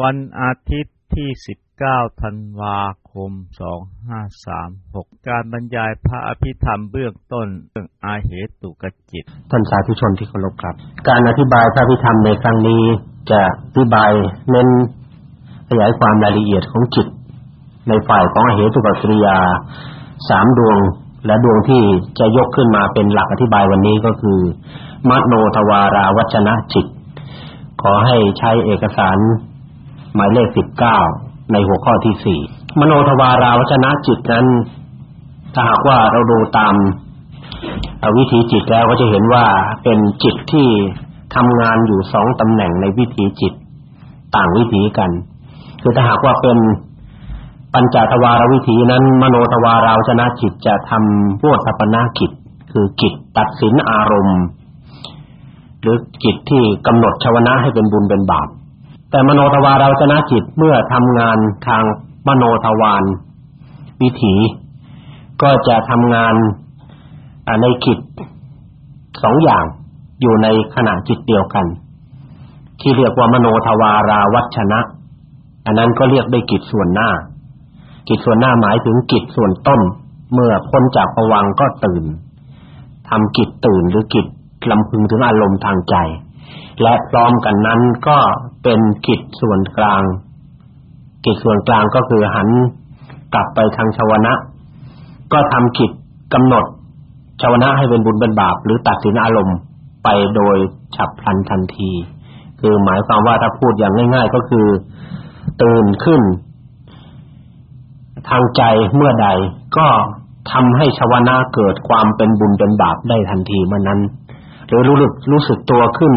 วันอาทิตย์ที่ 19 ธันวาคม 2536 การบรรยายพระอภิธรรมเบื้องต้นเรื่องอาเหตุกจิต ท่านสาธุชนที่เคารพครับ การอธิบายพระอภิธรรมในครั้งนี้จะอธิบายเน้นขยายความรายละเอียดของจิต ในฝ่ายของอาเหตุกกิริยาสามดวงและดวงที่จะยกขึ้นมาเป็นหลักอธิบายวันนี้ก็คือมโนทวาราวัชนะจิต ขอให้ใช้เอกสาร หมายเลข19ในหัวข้อที่4มโนทวาราวชนะจิตนั้น ถ้าหากว่าเราดูตามวิธีจิตแล้วก็จะเห็นว่าเป็นจิตที่ทำงานอยู่สองตำแหน่งในวิธีจิตต่างวิธีกัน คือถ้าหากว่าเป็นปัญจทวารวิธีนั้น มโนทวาราวชนะจิตจะทำพวกสัปนากิจ คือกิจตัดสินอารมณ์ หรือกิจที่กำหนดชวนะให้เป็นบุญเป็นบาป แต่มโนทวารเราชนะจิตเมื่อทำงานทางมโนทวารวิถี ก็จะทำงานในกิจสองอย่างอยู่ในขณะจิตเดียวกัน ที่เรียกว่ามโนทวาราวัชนะ อันนั้นก็เรียกได้กิจส่วนหน้า กิจส่วนหน้าหมายถึงกิจส่วนต้น เมื่อพ้นจากภวังก็ตื่นทำกิจตื่นหรือกิจลำพึงถึงอารมณ์ทางใจ และพร้อมกันนั้นก็เป็นกิจส่วนกลาง กิจส่วนกลางก็คือหันกลับไปทางชาวนะ ก็ทำกิจกำหนดชาวนะให้เป็นบุญเป็นบาป หรือตัดสินอารมณ์ไปโดยฉับพลันทันที คือหมายความว่าถ้าพูดอย่างง่าย ๆ ก็คือตื่นขึ้น ทางใจเมื่อใดก็ทำให้ชาวนะเกิดความเป็นบุญเป็นบาปได้ทันทีเมื่อนั้น หรือรู้สึกรู้สึกตัวขึ้น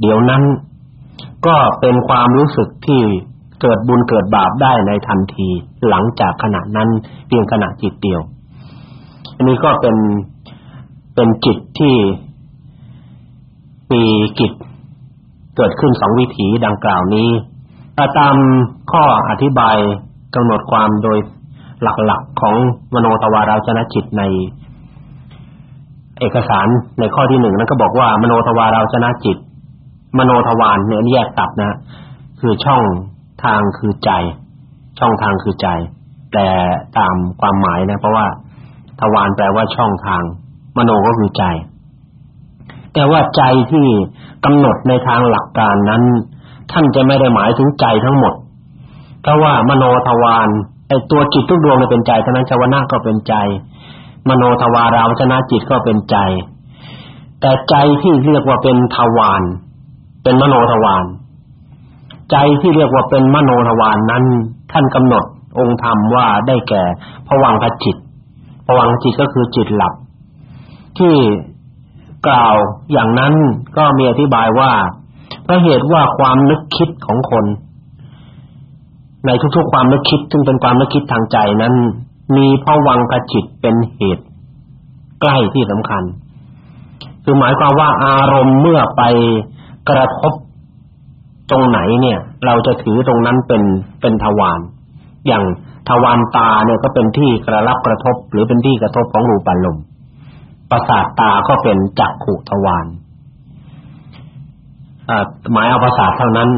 เดี๋ยวนั้น ก็เป็นความรู้สึกที่เกิดบุญเกิดบาปได้ในทันทีหลังจากขณะนั้นเพียงขณะจิตเดียว อันนี้ก็เป็นเป็นจิตที่มีกิจเกิดขึ้นสองวิถีดังกล่าวนี้ถ้าตามข้ออธิบายกำหนดความโดยหลักๆของมโนทวาราชนะจิตใน เอกสารในข้อที่หนึ่งนั้นก็บอกว่ามโนทวาราชนะจิต มโนทวารเนี่ยแยกตับนะคือช่องทางคือใจ ช่องทางคือใจ แต่ตามความหมายนะ เพราะว่าทวารแปลว่าช่องทาง มโนก็คือใจ แต่ว่าใจที่กำหนดในทางหลักการนั้น ท่านจะไม่ได้หมายถึงใจทั้งหมด เพราะว่ามโนทวารไอ้ตัวจิตทุกดวงเนี่ยเป็นใจเท่านั้นชวนาก็เป็นใจ มโนทวาราวชนะจิตก็เป็นใจ แต่ใจที่เรียกว่าเป็นทวารเป็นมโนทวารใจที่เรียกว่าเป็นมโนทวารนนั้น ท่านกำหนดองค์ธรรมว่าได้แก่ภวังคจิตภวังคจิตก็คือจิตหลับ ที่กล่าวอย่างนั้นก็มีอธิบายว่าเพราะเหตุว่าความนึกคิดของคน ในทุกๆความนึกคิดซึ่งเป็นความนึกคิดทางใจนั้น มีภวังคจิตเป็นเหตุ ใกล้ที่สำคัญ คือหมายความว่าอารมณ์เมื่อไปกระทบตรงไหนเนี่ย เราจะถือตรงนั้นเป็นเป็นทวารอย่างทวารตาเนี่ยก็เป็นที่กระรับกระทบ หรือเป็นที่กระทบของรูปอารมณ์ประสาทตาก็เป็นจักขุทวารอ่าหมายเอาประสาทเท่านั้น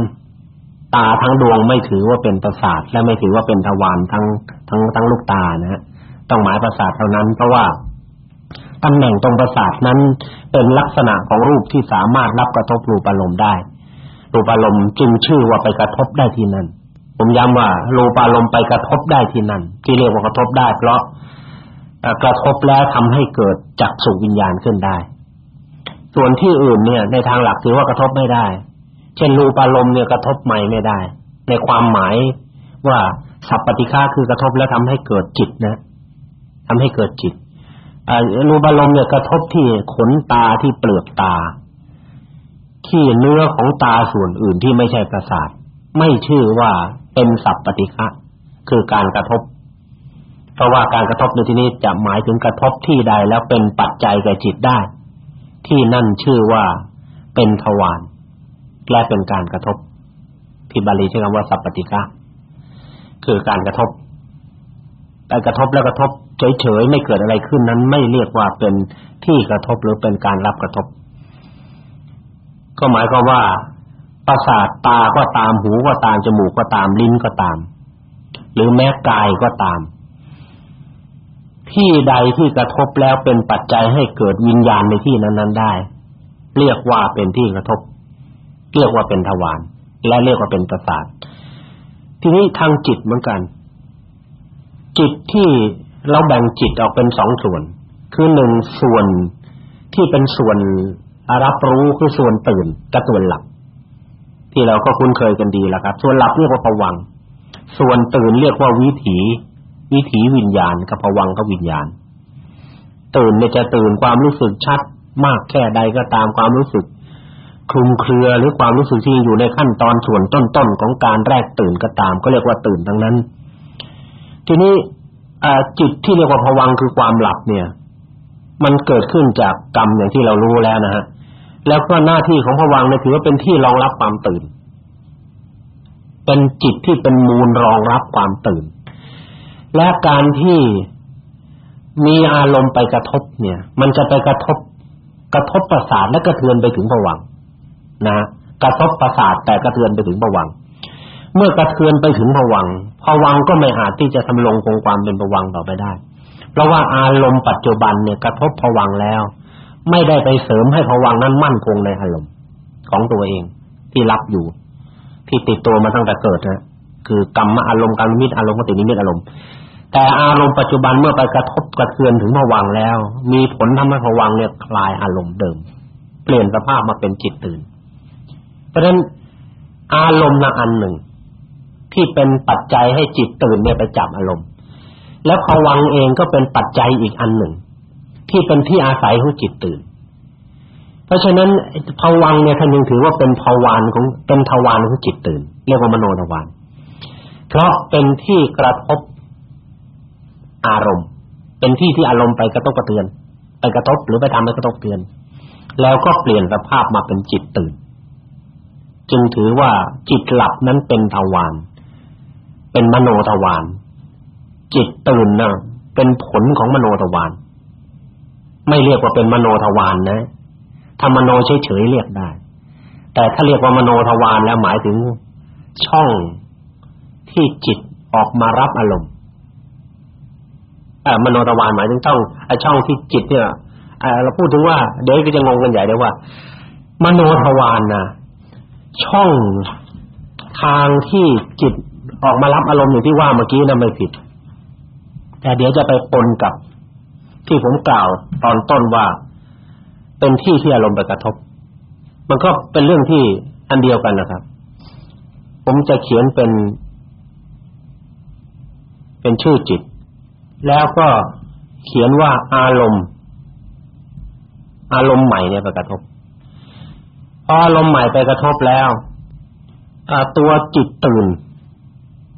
ตาทั้งดวงไม่ถือว่าเป็นประสาทและไม่ถือว่าเป็นทวารทั้ง ทั้งทั้งลูกตานะฮะต้องหมายประสาทเท่านั้นเพราะว่าตำแหน่งตรงประสาทนั้นเป็นลักษณะของรูปที่สามารถรับกระทบรูปอารมณ์ได้ รูปอารมณ์จึงชื่อว่าไปกระทบได้ที่นั่น ผมย้ำว่ารูปอารมณ์ไปกระทบได้ที่นั่น ที่เรียกว่ากระทบได้ เพราะกระทบแล้วทำให้เกิดจักสุวิญญาณขึ้นได้ ส่วนที่อื่นเนี่ย ในทางหลักถือว่ากระทบไม่ได้ เช่นรูปอารมณ์เนี่ยกระทบใหม่ไม่ได้ ในความหมายว่า สัพปฏิฆาคือกระทบแล้วทำให้เกิดจิตนะทำให้เกิดจิตอ่ารูปารมณ์เนี่ยกระทบที่ขนตาที่เปลือกตา ที่เนื้อของตาส่วนอื่นที่ไม่ใช่ประสาท ไม่ชื่อว่าเป็นสัพปฏิฆะคือการกระทบ เพราะว่าการกระทบในที่นี้จะหมายถึงกระทบที่ใดแล้วเป็นปัจจัยแก่จิตได้ ที่นั่นชื่อว่าเป็นทวารและเป็นการกระทบที่บาลีใช้คำว่าสัพปฏิฆะ คือการกระทบการกระทบแล้วกระทบเฉยๆไม่เกิดอะไรขึ้นนั้นไม่เรียกว่าเป็นที่กระทบหรือเป็นการรับกระทบ ก็หมายความว่าประสาทตาก็ตามหูก็ตามจมูกก็ตามลิ้นก็ตาม หรือแม้กายก็ตาม ที่ใดที่กระทบแล้วเป็นปัจจัยให้เกิดวิญญาณในที่นั้นๆได้ เรียกว่าเป็นที่กระทบ เรียกว่าเป็นทวารและเรียกว่าเป็นประสาท ทีนี้ทางจิตเหมือนกัน จิตที่เราแบ่งจิตออกเป็นสองส่วน คือหนึ่งส่วนที่เป็นส่วนรับรู้คือส่วนตื่นกับส่วนหลับ ที่เราก็คุ้นเคยกันดีแล้วครับ ส่วนหลับเรียกว่าภวัง ส่วนตื่นเรียกว่าวิถีวิถีวิญญาณกับภวังก็วิญญาณ ตื่นเนี่ยจะตื่นความรู้สึกชัดมากแค่ใดก็ตามความรู้สึก ลุมเครือหรือความรู้สึกที่อยู่ในขั้นตอนส่วนต้นๆของการแรกตื่นก็ตาม ก็เรียกว่าตื่นทั้งนั้น ทีนี้จิตที่เรียกว่าภวังคือความหลับเนี่ย มันเกิดขึ้นจากกรรมอย่างที่เรารู้แล้วนะฮะแล้วก็หน้าที่ของภวังเนี่ยถือว่าเป็นที่รองรับความตื่น เป็นจิตที่เป็นมูลรองรับความตื่น และการที่มีอารมณ์ไปกระทบเนี่ย มันจะไปกระทบกระทบประสาทและกระเทือนไปถึงภวัง นะกระทบประสาทแต่กระเทือนไปถึงภวังเมื่อกระเทือนไปถึงภวังภวังก็ไม่อาจที่จะทำลงคงความเป็นภวังต่อไปได้ เพราะว่าอารมณ์ปัจจุบันเนี่ยกระทบภวังแล้ว ไม่ได้ไปเสริมให้ภวังนั้นมั่นคงในอารมณ์ของตัวเองที่รับอยู่ ที่ติดตัวมาตั้งแต่เกิดนะคือกรรมอารมณ์กรรมนิมิตอารมณ์กตินิมิตอารมณ์แต่อารมณ์ปัจจุบันเมื่อไปกระทบกระเทือนถึงภวังแล้ว มีผลทำให้ภวังเนี่ยคลายอารมณ์เดิม เปลี่ยนสภาพมาเป็นจิตตื่น ราะฉะนั้นอารมณ์ละอันหนึ่ง ที่เป็นปัจจัยให้จิตตื่นเนี่ยไปจับอารมณ์ แล้วภวังเองก็เป็นปัจจัยอีกอันหนึ่ง ที่เป็นที่อาศัยของจิตตื่น เพราะฉะนั้นภวังเนี่ยท่านยังถือว่าเป็นภวานของเป็นทวารของจิตตื่น เรียกว่ามโนทวารเพราะเป็นที่กระทบอารมณ์ เป็นที่ที่อารมณ์ไปกระทบกระเทือน ไปกระทบหรือไปทำให้กระทบเตือน แล้วก็เปลี่ยนสภาพมาเป็นจิตตื่น จึงถือว่าจิตหลับนั้นเป็นทวารเป็นมโนทวารจิตตื่นน่ะเป็นผลของมโนทวารไม่เรียกว่าเป็นมโนทวารนะถ้ามโนเฉยๆเรียกได้ แต่ถ้าเรียกว่ามโนทวารแล้วหมายถึงช่องที่จิตออกมารับอารมณ์อ่ามโนทวารหมายถึงช่องไอช่องที่จิตเนี่ยอ่าเราพูดถึงว่าเดี๋ยวก็จะงงกันใหญ่เลยว่ามโนทวารน่ะ ช่องทางที่จิตออกมารับอารมณ์อย่างที่ว่าเมื่อกี้นะไม่ผิด แต่เดี๋ยวจะไปปนกับที่ผมกล่าวตอนต้นว่า เป็นที่ที่อารมณ์ไปกระทบ มันก็เป็นเรื่องที่อันเดียวกันนะครับ ผมจะเขียนเป็น เป็นชื่อจิต แล้วก็เขียนว่าอารมณ์ อารมณ์ใหม่เนี่ยไปกระทบ พออารมณ์ใหม่ไปกระทบแล้วตัวจิตตื่น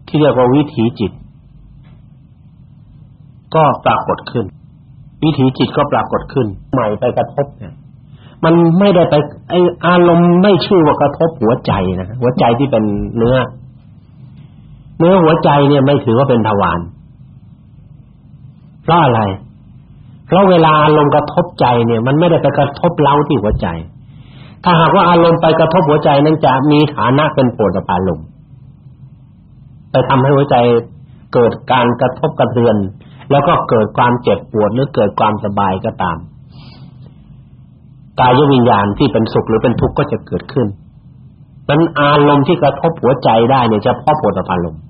ที่เรียกว่าวิถีจิต ก็ปรากฏขึ้น วิถีจิตก็ปรากฏขึ้น ใหม่ไปกระทบเนี่ยมันไม่ได้ไปไออารมณ์ไม่ชื่อว่ากระทบหัวใจนะหัวใจที่เป็นเนื้อ เนื้อหัวใจเนี่ยไม่ถือว่าเป็นทวารเพราะอะไร เพราะเวลาอารมณ์กระทบใจเนี่ย มันไม่ได้ไปกระทบเล้าที่หัวใจ ถ้าหากว่าอารมณ์ไปกระทบหัวใจนั้นจะมีฐานะเป็นโผฏฐารมณ์ไปทำให้หัวใจเกิดการกระทบกระเทือน แล้วก็เกิดความเจ็บปวดหรือเกิดความสบายก็ตามกายวิญญาณที่เป็นสุขหรือเป็นทุกข์ก็จะเกิดขึ้นนั้นอารมณ์ที่กระทบหัวใจได้เนี่ยจะพ่อปวดอารมณ์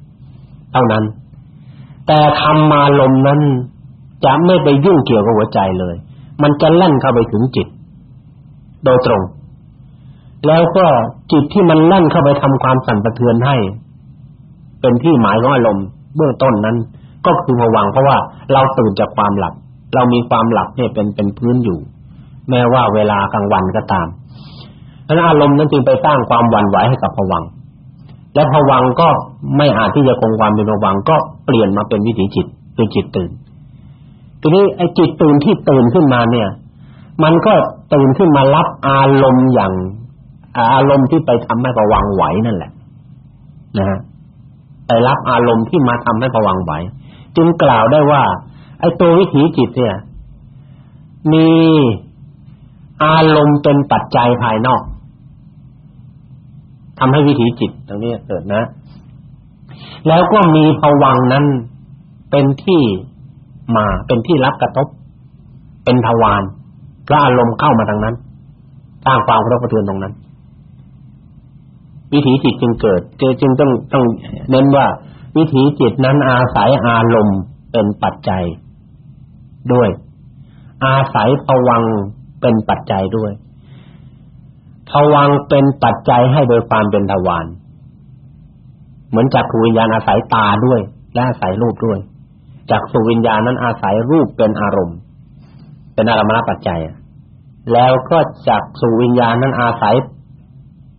เท่านั้น แต่ธรรมารมณ์นั้นจะไม่ไปยุ่งเกี่ยวกับหัวใจเลย มันจะแล่นเข้าไปถึงจิต โดยตรง แล้วก็จิตที่มันแล่นเข้าไปทำความสั่นสะเทือนให้ เป็นที่หมายของอารมณ์เบื้องต้นนั้น ก็คือผวังเพราะว่าเราตื่นจากความหลับ เรามีความหลับเนี่ยเป็นเป็นพื้นอยู่ แม้ว่าเวลากลางวันก็ตามเพราอารมณ์นั้นจึงไปสร้างความหวั่นไหวให้กับผวังและผวังก็ไม่อาจที่จะคงความเป็นผวังก็เปลี่ยนมาเป็นวิถีจิตคือจิตตื่นทีนี้ไอ้จิตตื่นที่ตื่นขึ้นมาเนี่ย มันก็ตื่นขึ้นมารับอารมณ์อย่าง อารมณ์ที่ไปทำให้ผวังไหวนั่นแหละนะฮะไปรับอารมณ์ที่มาทำให้ผวังไหวจึงกล่าวได้ว่า ไอ้ตัววิถีจิตเนี่ย มีอารมณ์เป็นปัจจัยภายนอกทำให้วิถีจิตตรงนี้เกิดนะ แล้วก็มีภวังนั้นเป็นที่มาเป็นที่รับกระทบ เป็นทวารพระอารมณ์เข้ามาทางนั้นสร้างความกระทบกระเทือนตรงนั้น วิถีจิตจึงเกิดเจึงต้องต้องเน้นว่าวิถีจิตนั้นอาศัยอารมณ์เป็นปัจจัยด้วย อาศัยภวังเป็นปัจจัยด้วยภวังเป็นปัจจัยให้โดยความเป็นทวารเหมือนจักรวิญญาณอาศัยตาด้วย และอาศัยรูปด้วยจักสุวิญญาณนั้นอาศัยรูปเป็นอารมณ์ เป็นอารมณปัจจัยแล้วก็จักสุวิญญาณนั้นอาศัย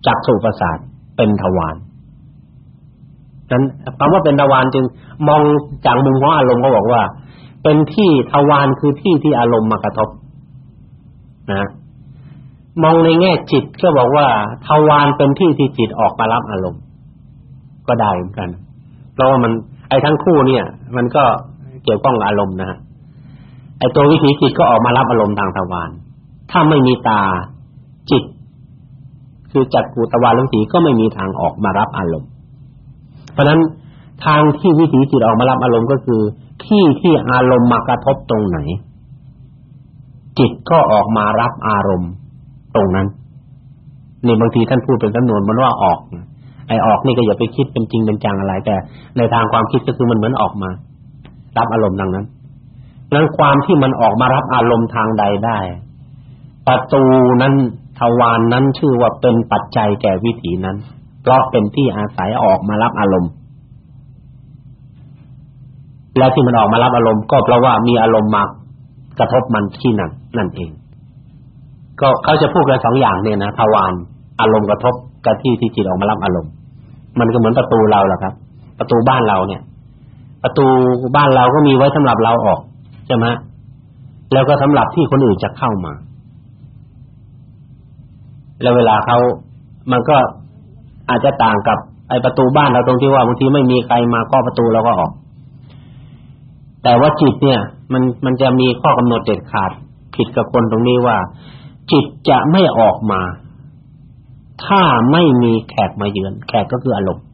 จักสุประสาท เป็นทวารนั้นคำว่าเป็นทวารจึงมองจากมุมของอารมณ์ก็บอกว่า เป็นที่ทวารคือที่ที่อารมณ์มากระทบ นะมองในแง่จิตก็บอกว่าทวารเป็นที่ที่จิตออกมารับอารมณ์ ก็ได้เหมือนกัน เพราะว่ามัน ไอ้ทั้งคู่เนี่ย มันก็เกี่ยวข้องอารมณ์นะฮะไอ้ตัววิถีจิตก็ออกมารับอารมณ์ทางทวารถ้าไม่มีตาจิต คือจักรูตวารวิถีก็ไม่มีทางออกมารับอารมณ์ เพราะฉะนั้นทางที่วิถีจิตออกมารับอารมณ์ก็คือที่ที่อารมณ์มากระทบตรงไหน จิตก็ออกมารับอารมณ์ตรงนั้นนี่บางทีท่านพูดเป็นจำนวนมันว่าออกไอ้ออกนี่ก็อย่าไปคิดเป็นจริงเป็นจังอะไร แต่ในทางความคิดก็คือมันเหมือนออกมา รับอารมณ์ดังนั้นนั้นความที่มันออกมารับอารมณ์ทางใดได้ ประตูนั้น ทวารนนั้นชื่อว่าเป็นปัจจัยแก่วิถีนั้น เพราะเป็นที่อาศัยออกมารับอารมณ์ และที่มันออกมารับอารมณ์ ก็เพราะว่ามีอารมณ์มากระทบมันที่นั่นนั่นเอง ก็เขาจะพูดกันสองอย่างเนี่ยนะทวารอารมณ์กระทบกับที่ที่จิตออกมารับอารมณ์ มันก็เหมือนประตูเราแหละครับ ประตูบ้านเราเนี่ย ประตูบ้านเราก็มีไว้สำหรับเราออกใช่ไหมแล้วก็สำหรับที่คนอื่นจะเข้ามา แล้วเวลาเขามันก็อาจจะต่างกับไอประตูบ้านเราตรงที่ว่าบางทีไม่มีใครมาเคาะประตูเราก็ออก แต่ว่าจิตเนี่ย มันมันจะมีข้อกำหนดเด็ดขาดผิดกับคนตรงนี้ว่า จิตจะไม่ออกมา ถ้าไม่มีแขกมาเยือน แขกก็คืออารมณ์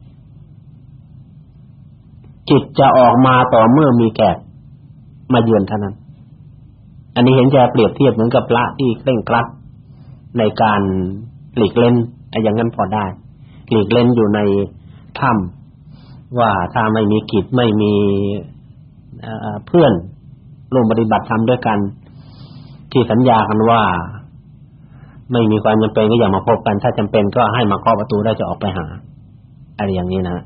จิตจะออกมาต่อเมื่อมีแขกมาเยือนเท่านั้น อันนี้เห็นจะเปรียบเทียบเหมือนกับพระที่เคร่งครัด ในการหลีกเล่นไอ้อย่างนั้นพอได้หลีกเล่นอยู่ในถ้ำว่าถ้าไม่มีกิจไม่มีเพื่อนร่วมปฏิบัติธรรมด้วยกัน ที่สัญญากันว่า ไม่มีความจำเป็นก็อย่ามาพบกัน ถ้าจำเป็นก็ให้มาเคาะประตูได้จะออกไปหาอะไรอย่างนี้นะ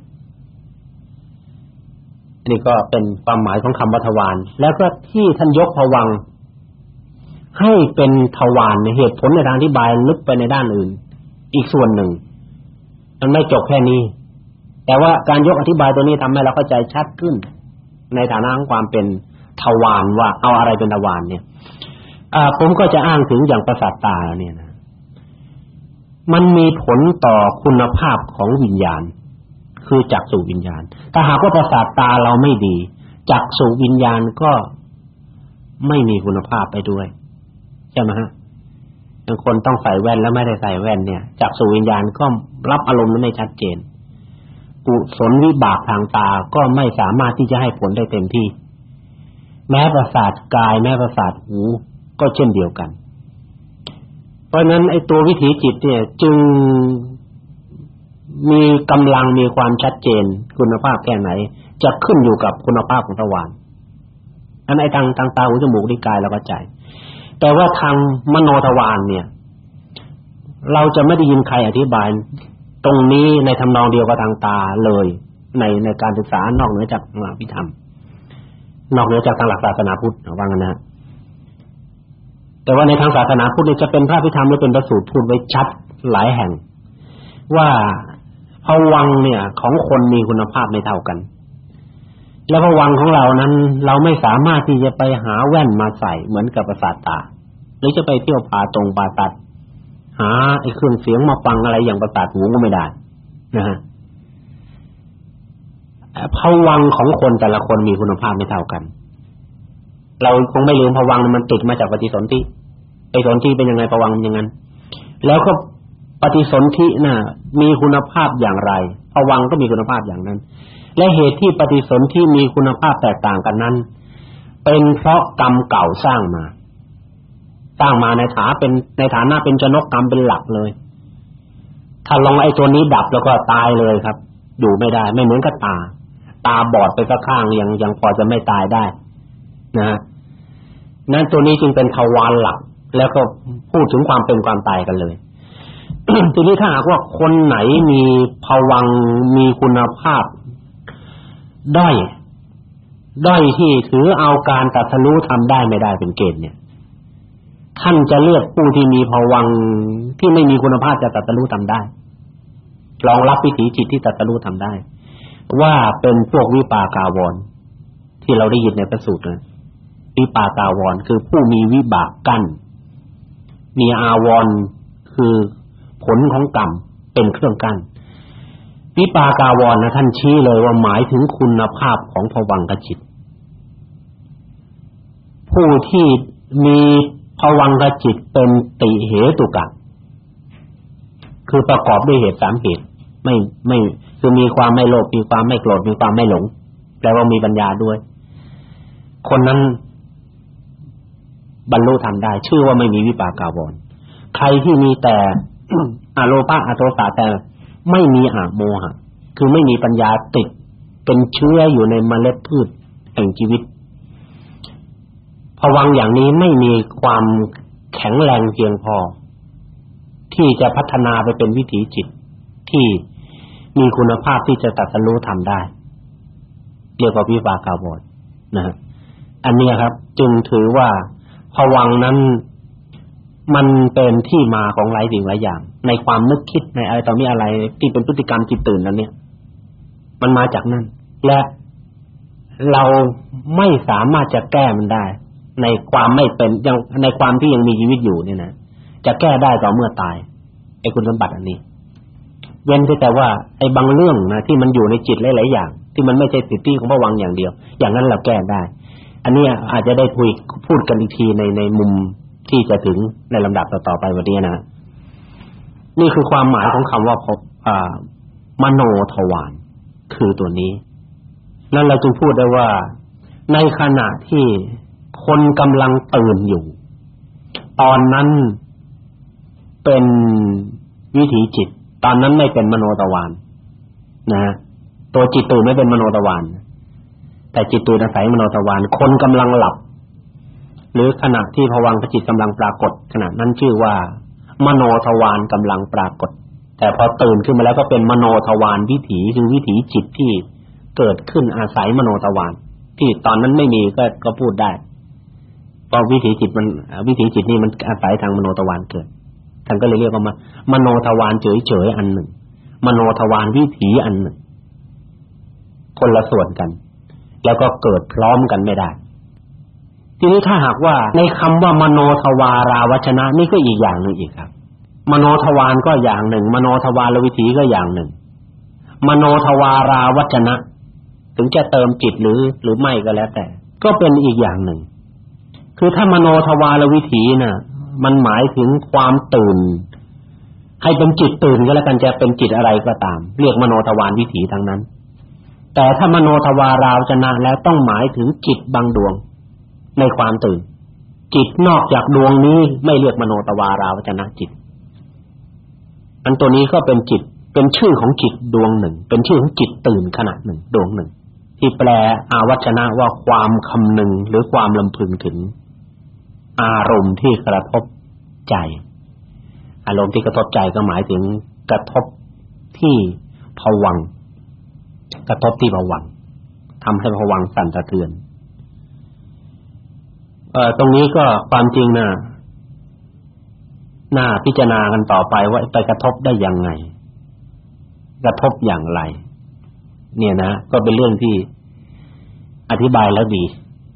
นี่ก็เป็นความหมายของคำวัทวานแล้วก็ที่ท่านยกผวัง ให้เป็นทวารในเหตุผลในทางอธิบายลึกไปในด้านอื่น อีกส่วนหนึ่ง มันไม่จบแค่นี้ แต่ว่าการยกอธิบายตัวนี้ทำให้เราเข้าใจชัดขึ้น ในฐานะของความเป็นทวารว่าเอาอะไรเป็นทวารเนี่ยอ่าผมก็จะอ้างถึงอย่างประสาทตาเนี่ยนะมันมีผลต่อคุณภาพของวิญญาณ คือจักษุวิญญาณ ถ้าหากว่าประสาทตาเราไม่ดี จักษุวิญญาณก็ไม่มีคุณภาพไปด้วย ใช่ไหมฮะบางคนต้องใส่แว่นแล้วไม่ได้ใส่แว่นเนี่ยจักษุวิญญาณก็รับอารมณ์นั้นไม่ชัดเจนกุศลวิบากทางตาก็ไม่สามารถที่จะให้ผลได้เต็มที่ แม้ประสาทกายแม้ประสาทหูก็เช่นเดียวกัน เพราะนั้นไอ้ตัววิถีจิตเนี่ย จึงมีกำลังมีความชัดเจน คุณภาพแค่ไหน จะขึ้นอยู่กับคุณภาพของทวารอันไอ้ทางทางตาหูจมูกลิ้นกายเราก็ใจ แต่ว่าทางมโนทวารเนี่ย เราจะไม่ได้ยินใครอธิบาย ตรงนี้ในทำนองเดียวกับทางตาเลย ในในการศึกษานอกเหนือจากหลักพิธรรม นอกเหนือจากทางหลักศาสนาพุทธว่างั้นนะแต่ว่าในทางศาสนาพุทธจะเป็นพระพิธรรมหรือเป็นพระสูตรพูดไว้ชัดหลายแห่ง ว่าภวังเนี่ย ของคนมีคุณภาพไม่เท่ากัน แล้วภวังของเรานั้น เราไม่สามารถที่จะไปหาแว่นมาใส่เหมือนกับประสาทตา หรือจะไปเที่ยวผาตรงป่าตัด หาไอ้เครื่องเสียงมาฟังอะไรอย่างประสาทหูก็ไม่ได้ นะฮะภวังของคนแต่ละคนมีคุณภาพไม่เท่ากัน เราคงไม่ลืมภวังมันติดมาจากปฏิสนธิไปสนที่เป็นยังไงประวังอย่างนั้น แล้วก็ปฏิสนธิน่ะ มีคุณภาพอย่างไรภวังก็มีคุณภาพอย่างนั้น และเหตุที่ปฏิสนธิมีคุณภาพแตกต่างกันนั้น เป็นเพราะกรรมเก่าสร้างมา สร้างมาในฐาเป็นในฐานะเป็นจนกกรรมเป็นหลักเลย ถ้าลองไอ้ตัวนี้ดับแล้วก็ตายเลยครับ อยู่ไม่ได้ ไม่เหมือนกับตา ตาบอดไปสักข้างยังยังพอจะไม่ตายได้นะนั้นตัวนี้จึงเป็นทวารหลัก แล้วก็พูดถึงความเป็นความตายกันเลยทีนี้ถ้าหากว่าคนไหนมีภวังมีคุณภาพ ด้อยด้อยที่ถือเอาการตัดสรู้ทำได้ไม่ได้เป็นเกณฑ์เนี่ยท่านจะเลือกผู้ที่มีภวังที่ไม่มีคุณภาพจะตัดสรู้ทำได้รองรับวิถีจิตที่ตัดสรู้ทำได้ ว่าเป็นพวกวิปากาวรที่เราได้ยินในพระสูตรนะวิปากาวรคือผู้มีวิบากกั้นมีอาวรคือผลของกรรมเป็นเครื่องกั้น วิปากาวรนะท่านชี้เลยว่าหมายถึงคุณภาพของภวังคจิต ผู้ที่มีภวังคจิตเป็นติเหตุกะ คือประกอบด้วยเหตุสามเหตุไม่ไม่คือมีความไม่โลภมีความไม่โกรธมีความไม่หลงแปลว่ามีปัญญาด้วย คนนั้นบรรลุธรรมได้ ชื่อว่าไม่มีวิปากาวรใครที่มีแต่อโลภะอโทสะแต่ ไม่มีอาโมหะ คือไม่มีปัญญาติดเป็นเชื้ออยู่ในเมล็ดพืชแห่งชีวิตพวังอย่างนี้ไม่มีความแข็งแรงเพียงพอ ที่จะพัฒนาไปเป็นวิถีจิตที่มีคุณภาพที่จะตัดสู้ทำได้ เรียกว่าวิปากาวรนะอันนี้ครับ จึงถือว่าพวังนั้นมันเป็นที่มาของหลายสิ่งหลายอย่าง ในความนึกคิดในอะไรต่อมีอะไรที่เป็นพฤติกรรมจิตตื่นนั้นเนี่ย มันมาจากนั่นและเราไม่สามารถจะแก้มันได้ ในความไม่เป็นยังในความที่ยังมีชีวิตอยู่เนี่ยนะจะแก้ได้ต่อเมื่อตายไอ้คุณสมบัติอันนี้ เว้นแต่ว่าไอ้บางเรื่องนะที่มันอยู่ในจิตหลายๆอย่าง ที่มันไม่ใช่สิทธิของพระวังอย่างเดียว อย่างนั้นเราแก้ได้ อันนี้อาจจะได้คุยพูดกันอีกทีในในมุมที่จะถึงในลำดับต่อๆไปวันนี้นะ นี่คือความหมายของคำว่าอ่ามโนทวารคือตัวนี้ นั่นเราจึงพูดได้ว่า ในขณะที่คนกำลังตื่นอยู่ ตอนนั้นเป็นวิถีจิต ตอนนั้นไม่เป็นมโนทวารนะตัวจิตตื่นไม่เป็นมโนทวารแต่จิตตื่นอาศัยมโนทวารคนกำลังหลับ หรือขณะที่ภวังคจิตกำลังปรากฏขณะนั้นชื่อว่า มโนทวารกำลังปรากฏ แต่พอตื่นขึ้นมาแล้วก็เป็นมโนทวารวิถีคือวิถีจิตที่เกิดขึ้นอาศัยมโนทวารที่ตอนนั้นไม่มีก็ก็พูดได้เพราะวิถีจิตมันวิถีจิตนี่มันอาศัยทางมโนทวารเกิดท่านก็เลยเรียกว่ามามโนทวารเฉยๆอันหนึ่ง มโนทวารวิถีอันหนึ่ง คนละส่วนกัน แล้วก็เกิดพร้อมกันไม่ได้ ทีนี้ถ้าหากว่าในคำว่ามโนทวาราวัชชนะนี่ก็อีกอย่างหนึ่งอีกครับ มโนทวารก็อย่างหนึ่ง มโนทวารวิถีก็อย่างหนึ่ง มโนทวาราวัชชนะ ถึงจะเติมจิตหรือหรือไม่ก็แล้วแต่ ก็เป็นอีกอย่างหนึ่ง คือถ้ามโนทวารวิถีน่ะ มันหมายถึงความตื่น ให้เป็นจิตตื่นก็แล้วกันจะเป็นจิตอะไรก็ตาม เรียกมโนทวารวิถีทั้งนั้น แต่ถ้ามโนทวาราวัชชนะแล้วต้องหมายถึงจิตบางดวง ในความตื่น จิตนอกจากดวงนี้ไม่เรียกมโนตวาราวจนะจิต อันตัวนี้ก็เป็นจิต เป็นชื่อของจิตดวงหนึ่ง เป็นชื่อของจิตตื่นขณะหนึ่ง ดวงหนึ่ง ที่แปลอาวัจนะว่าความคำนึงหรือความลำพึงถึง อารมณ์ที่กระทบใจ อารมณ์ที่กระทบใจก็หมายถึงกระทบที่ผวังกระทบที่ผวังทำให้ผวังสั่นสะเทือน เอ่อตรงนี้ก็ความจริงน่ะน่าพิจารณากันต่อไปว่าไปกระทบได้ยังไง กระทบอย่างไร เนี่ยนะก็เป็นเรื่องที่อธิบายแล้วดี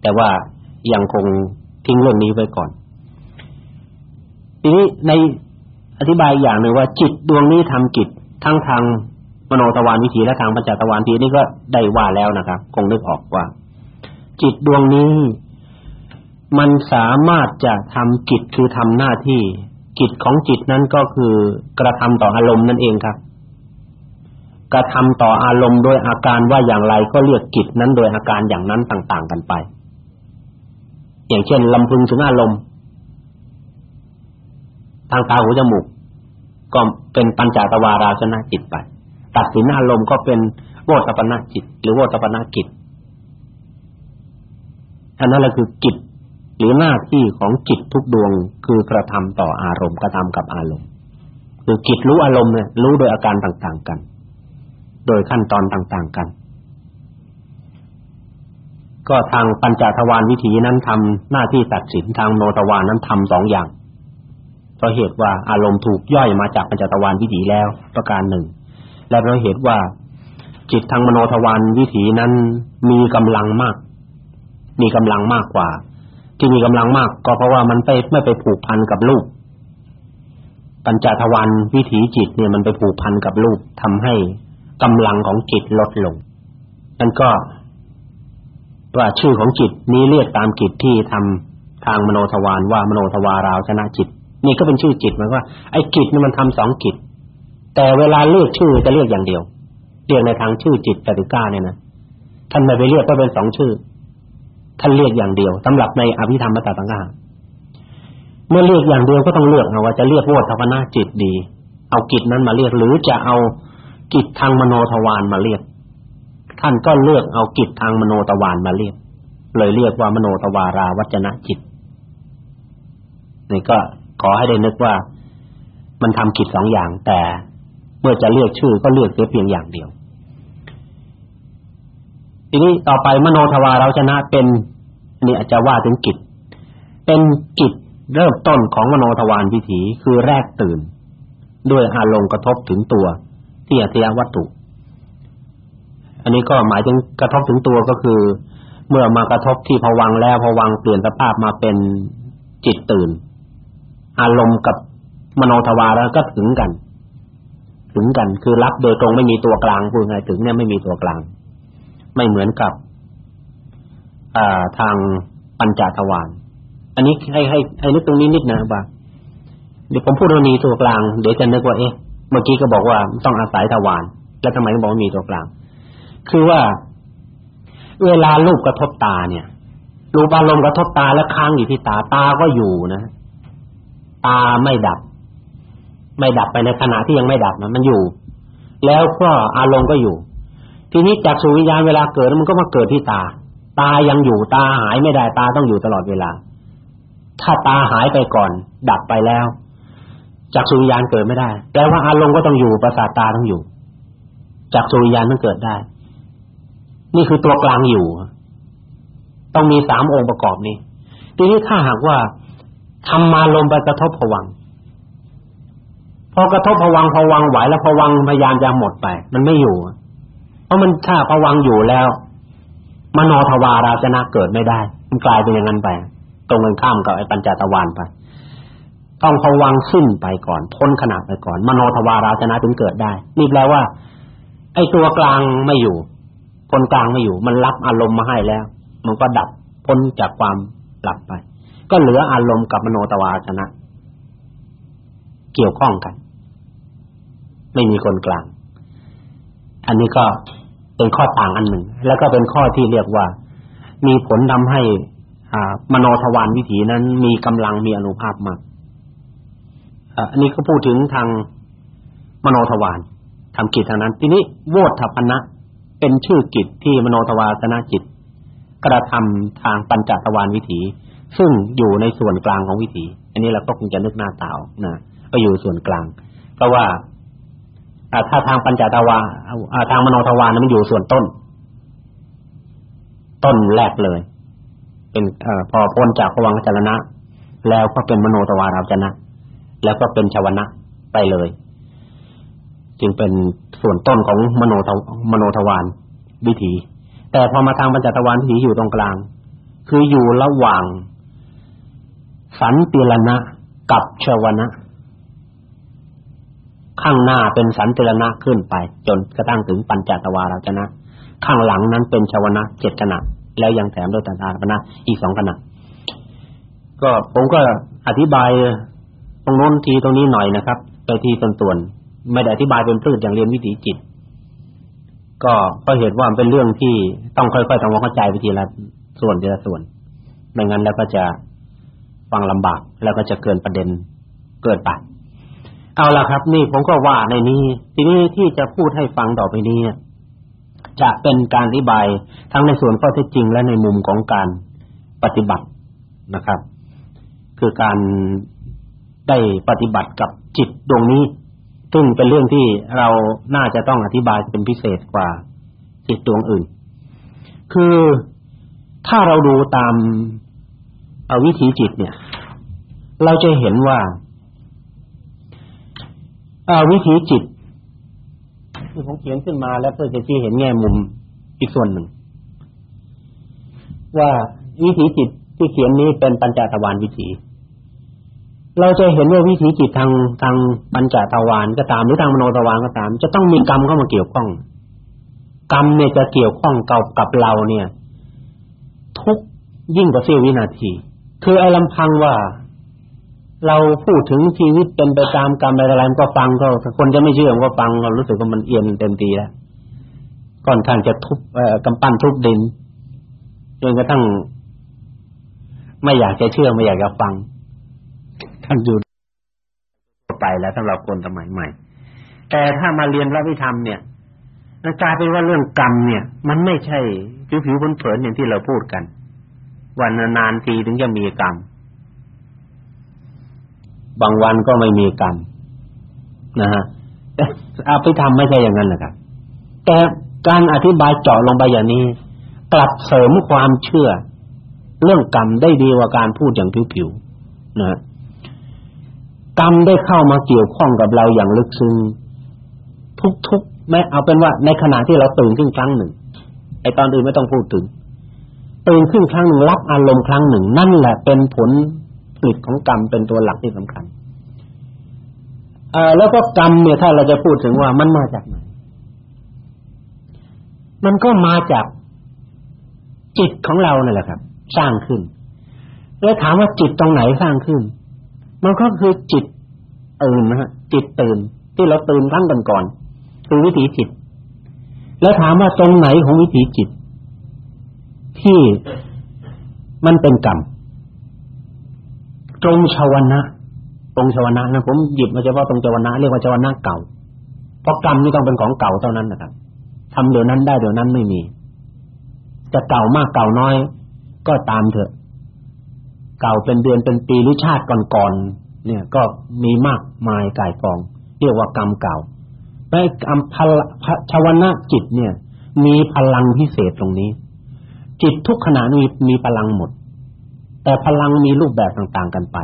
แต่ว่ายังคงทิ้งเรื่องนี้ไว้ก่อน ทีนี้ในอธิบายอย่างหนึ่งว่าจิตดวงนี้ทำกิจทั้งทางมโนทวารวิถีและทางปัญจทวารทีนี้ก็ได้ว่าแล้วนะครับ คงนึกออกว่า จิตดวงนี้ มันสามารถจะทำกิจคือทำหน้าที่ กิจของจิตนั้นก็คือกระทำต่ออารมณ์นั่นเองครับ กระทำต่ออารมณ์โดยอาการว่าอย่างไรก็เรียกกิจนั้นโดยอาการอย่างนั้นต่าง ๆ กันไป อย่างเช่นลำพึงถึงอารมณ์ ทางตาหูจมูกก็เป็นปัญจตวาราชนะจิตไป ตัดสินอารมณ์ก็เป็นโวตปนะจิต หรือโวตปนะกิจอันนั้นแหละคือกิจ หรือหน้าที่ของจิตทุกดวงคือกระทำต่ออารมณ์กระทำกับอารมณ์คือจิตรู้อารมณ์เนี่ยรู้โดยอาการต่างๆกัน โดยขั้นตอนต่างๆกัน ก็ทางปัญจทวารวิถีนั้นทำหน้าที่ตัดสินทางโนทวารนั้นทำสองอย่างเพราะเหตุว่าอารมณ์ถูกย่อยมาจากปัญจทวารวิถีแล้วประการหนึ่ง และเพราะเหตุว่าจิตทางมโนทวารวิถีนั้นมีกำลังมาก มีกำลังมากกว่า ที่มีกำลังมาก ก็เพราะว่ามันไปไม่ไปผูกพันกับรูปปัญจทวารวิถีจิตเนี่ยมันไปผูกพันกับรูปทำให้กำลังของจิตลดลงนั่นก็ว่าชื่อของจิตนี้เรียกตามจิตที่ทำทางมโนทวารว่ามโนทวาราวชนะจิต นี่ก็เป็นชื่อจิตหมายว่าไอ้จิตนี่มันทำสองจิตแต่เวลาเรียกชื่อจะเรียกอย่างเดียว เรียกในทางชื่อจิตปฏิก้าเนี่ยนะท่านไม่ไปเรียกก็เป็นสองชื่อ ท่านเรียกอย่างเดียวสำหรับในอภิธรรมมัตตังฆาเมื่อเรียกอย่างเดียวก็ต้องเลือกเอาว่าจะเรียกว่าทัพนาจิตดี เอากิจนั้นมาเรียกหรือจะเอากิจทางมโนทวารมาเรียกท่านก็เลือกเอากิจทางมโนทวารมาเรียกเลยเรียกว่ามโนทวาราวัจนะจิตนี่ก็ขอให้ได้นึกว่า มันทำกิจสองอย่าง แต่เมื่อจะเรียกชื่อก็เลือกเพียงอย่างเดียว ทีนี้ต่อไปมโนทวารเราชนะเป็นนี่อาจจะว่าถึงกิจ เป็นกิจเริ่มต้นของมโนทวารวิถีคือแรกตื่น ด้วยอารมณ์กระทบถึงตัว ที่อัตยวัตถุ อันนี้ก็หมายถึงกระทบถึงตัวก็คือ เมื่อมากระทบที่ภวังแล้วภวังเปลี่ยนสภาพมาเป็นจิตตื่น อารมณ์กับมโนทวารแล้วก็ถึงกัน ถึงกันคือรับโดยตรงไม่มีตัวกลางพูดง่ายถึงเนี่ยไม่มีตัวกลาง ไม่เหมือนกับอ่าทางปัญจทวารอันนี้ให้ให้ให้นึกตรงนี้นิดนะบ่าเดี๋ยวผมพูดตรงนี้ตัวกลางเดี๋ยวจะนึกว่าเอ๊ะเมื่อกี้ก็บอกว่าต้องอาศัยทวารแล้วทำไมต้องบอกว่ามีตัวกลาง คือว่า เวลารูปกระทบตาเนี่ยรูปอารมณ์กระทบตาแล้วค้างอยู่ที่ตาตาก็อยู่นะ ตาไม่ดับ ไม่ดับไปในขณะที่ยังไม่ดับนะมันอยู่ แล้วก็อารมณ์ก็อยู่ ทีนี้จักษุวิญญาณเวลาเกิดมันก็มาเกิดที่ตา ตายังอยู่ตาหายไม่ได้ตาต้องอยู่ตลอดเวลา ถ้าตาหายไปก่อน ดับไปแล้วจักษุวิญญาณเกิดไม่ได้แปลว่าอารมณ์ก็ต้องอยู่ประสาทตาต้องอยู่จักษุวิญญาณต้องเกิดได้ นี่คือตัวกลางอยู่ ต้องมีสามองค์ประกอบนี้ทีนี้ถ้าหากว่าทำมาลมไปกระทบผวังพอกระทบผวังผวังไหวแล้วผวังพยายามจะหมดไป มันไม่อยู่ เพราะมันถ้าภวังอยู่แล้วมโนทวาราชนะเกิดไม่ได้ มันกลายเป็นอย่างนั้นไป ตรงกันข้ามกับไอ้ปัญจตวานไป ต้องภวังสิ้นไปก่อนพ้นขนาดไปก่อน มโนทวาราชนะถึงเกิดได้ นี่แปลว่า ไอ้ตัวกลางไม่อยู่ คนกลางไม่อยู่ มันรับอารมณ์มาให้แล้ว มันก็ดับพ้นจากความหลับไป ก็เหลืออารมณ์กับมโนทวาราชนะ เกี่ยวข้องกัน ไม่มีคนกลาง อันนี้ก็เป็นข้อต่างอันหนึ่ง แล้วก็เป็นข้อที่เรียกว่า มีผลทำให้อ่ามโนทวารวิถีนั้น มีกำลังมีอนุภาพมากอันนี้ก็พูดถึงทางมโนทวารทำกิจทางนั้น ทีนี้โวทัพนะเป็นชื่อกิจที่มโนทวารสนาจิตกระทำทางปัญจทวารวิถี ซึ่งอยู่ในส่วนกลางของวิถี อันนี้เราก็คงจะนึกหน้าตาวนะก็อยู่ส่วนกลางเพราะว่า ถ้าทางปัญจทวารทางมโนทวารมันอยู่ส่วนต้น ต้นแรกเลย เป็นอพอพ้นจากภวังคจลนะ แล้วก็เป็นมโนทวาราวัชชนะ แล้วก็เป็นชวนะไปเลย จึงเป็นส่วนต้นของมโนทมโนทวารวิถี แต่พอมาทางปัญจทวารวิถีอยู่ตรงกลาง คืออยู่ระหว่าง สันติรณะกับชวนะ ข้างหน้าเป็นสันติรณะขึ้นไป จนกระทั่งถึงปัญจตวาราชนะ ข้างหลังนั้นเป็นชวนะเจ็ดขณะ แล้วยังแถมด้วยตันตาปนะอีกสองขณะ ก็ผมก็อธิบายตรงโน้นทีตรงนี้หน่อยนะครับไปทีส่วนๆไม่ได้อธิบายเป็นพืชอย่างเรียนวิถีจิต ก็เพราะเหตุว่าเป็นเรื่องที่ต้องค่อยๆทำความเข้าใจไปทีละส่วนทีละส่วนไม่งั้นแล้วก็จะฟังลำบากแล้วก็จะเกินประเด็นเกิดไป เอาล่ะครับ นี่ผมก็ว่าในนี้ ทีนี้ที่จะพูดให้ฟังต่อไปนี้จะเป็นการอธิบายทั้งในส่วนข้อเท็จจริงและในมุมของการปฏิบัตินะครับ คือการได้ปฏิบัติกับจิตดวงนี้ ซึ่งเป็นเรื่องที่เราน่าจะต้องอธิบายเป็นพิเศษกว่าจิตดวงอื่น คือถ้าเราดูตามวิถีจิตเนี่ย เราจะเห็นว่า วิถีจิตที่ผมเขียนขึ้นมาแล้วเพื่อจะชี้เห็นแง่มุมอีกส่วนหนึ่ง ว่าวิถีจิตที่เขียนนี้เป็นปัญจทวารวิถี เราจะเห็นว่าวิถีจิตทางทางปัญจทวารก็ตามหรือทางมโนทวารก็ตาม จะต้องมีกรรมเข้ามาเกี่ยวข้อง กรรมเนี่ยจะเกี่ยวข้องกับกับเราเนี่ย ทุกยิ่งกว่าเสี้ยววินาที คือไอ้ลำพังว่า เราพูดถึงชีวิตเป็นไปตามกรรมอะไรก็ฟังก็คนจะไม่เชื่อก็ฟังก็รู้สึกว่ามันเอียนเต็มทีแล้วก่อนข้างจะทุบกำปั้นทุบดินจนกระทั่งไม่อยากจะเชื่อไม่อยากจะฟังท่านอยู่ไปแล้วสำหรับคนสมัยใหม่ แต่ถ้ามาเรียนพระวิธรรมเนี่ยมันกลายเป็นว่าเรื่องกรรมเนี่ย มันไม่ใช่ผิวๆเผินๆอย่างที่เราพูดกัน วันนานๆทีถึงจะมีกรรม บางวันก็ไม่มีกรรมนะฮะแต่อภิธรรมไม่ใช่อย่างนั้นนะครับแต่การอธิบายเจาะลงไปอย่างนี้ กลับเสริมความเชื่อ เรื่องกรรมได้ดีกว่าการพูดอย่างผิวๆนะกรรมได้เข้ามาเกี่ยวข้องกับเราอย่างลึกซึ้งทุกๆแม้เอาเป็นว่าในขณะที่เราตื่นขึ้นครั้งหนึ่งไอ้ตอนอื่นไม่ต้องพูดถึงตื่นขึ้นครั้งหนึ่งรับอารมณ์ครั้งหนึ่ง นั่นแหละเป็นผล ผลิตของกรรมเป็นตัวหลักที่สำคัญเอ่าแล้วก็กรรมเนี่ยถ้าเราจะพูดถึงว่ามันมาจากไหนมันก็มาจากจิตของเราเนี่ยแหละครับ สร้างขึ้น แล้วถามว่าจิตตรงไหนสร้างขึ้น มันก็คือจิตตื่นนะฮะจิตตื่นที่เราตื่นทั้งกันก่อนคือวิถีจิต แล้วถามว่าตรงไหนของวิถีจิต ที่มันเป็นกรรม ตรงชาวนะตรงชาวนะนะผมหยิบมาเฉพาะตรงชาวนะเรียกว่าชาวนะเก่าเพราะกรรมนี่ต้องเป็นของเก่าเท่านั้นนะครับทำเดี๋ยวนั้นได้เดี๋ยวนั้นไม่มี จะเก่ามากเก่าน้อย ก็ตามเถอะ เก่าเป็นเดือนเป็นปีหรือชาติก่อนๆเนี่ย ก็มีมากมายกายกอง เรียกว่ากรรมเก่าแต่กรรมพลชาวนะจิตเนี่ย มีพลังพิเศษตรงนี้ จิตทุกขณะมีมีพลังหมด แต่พลังมีรูปแบบต่าง ๆ กันไป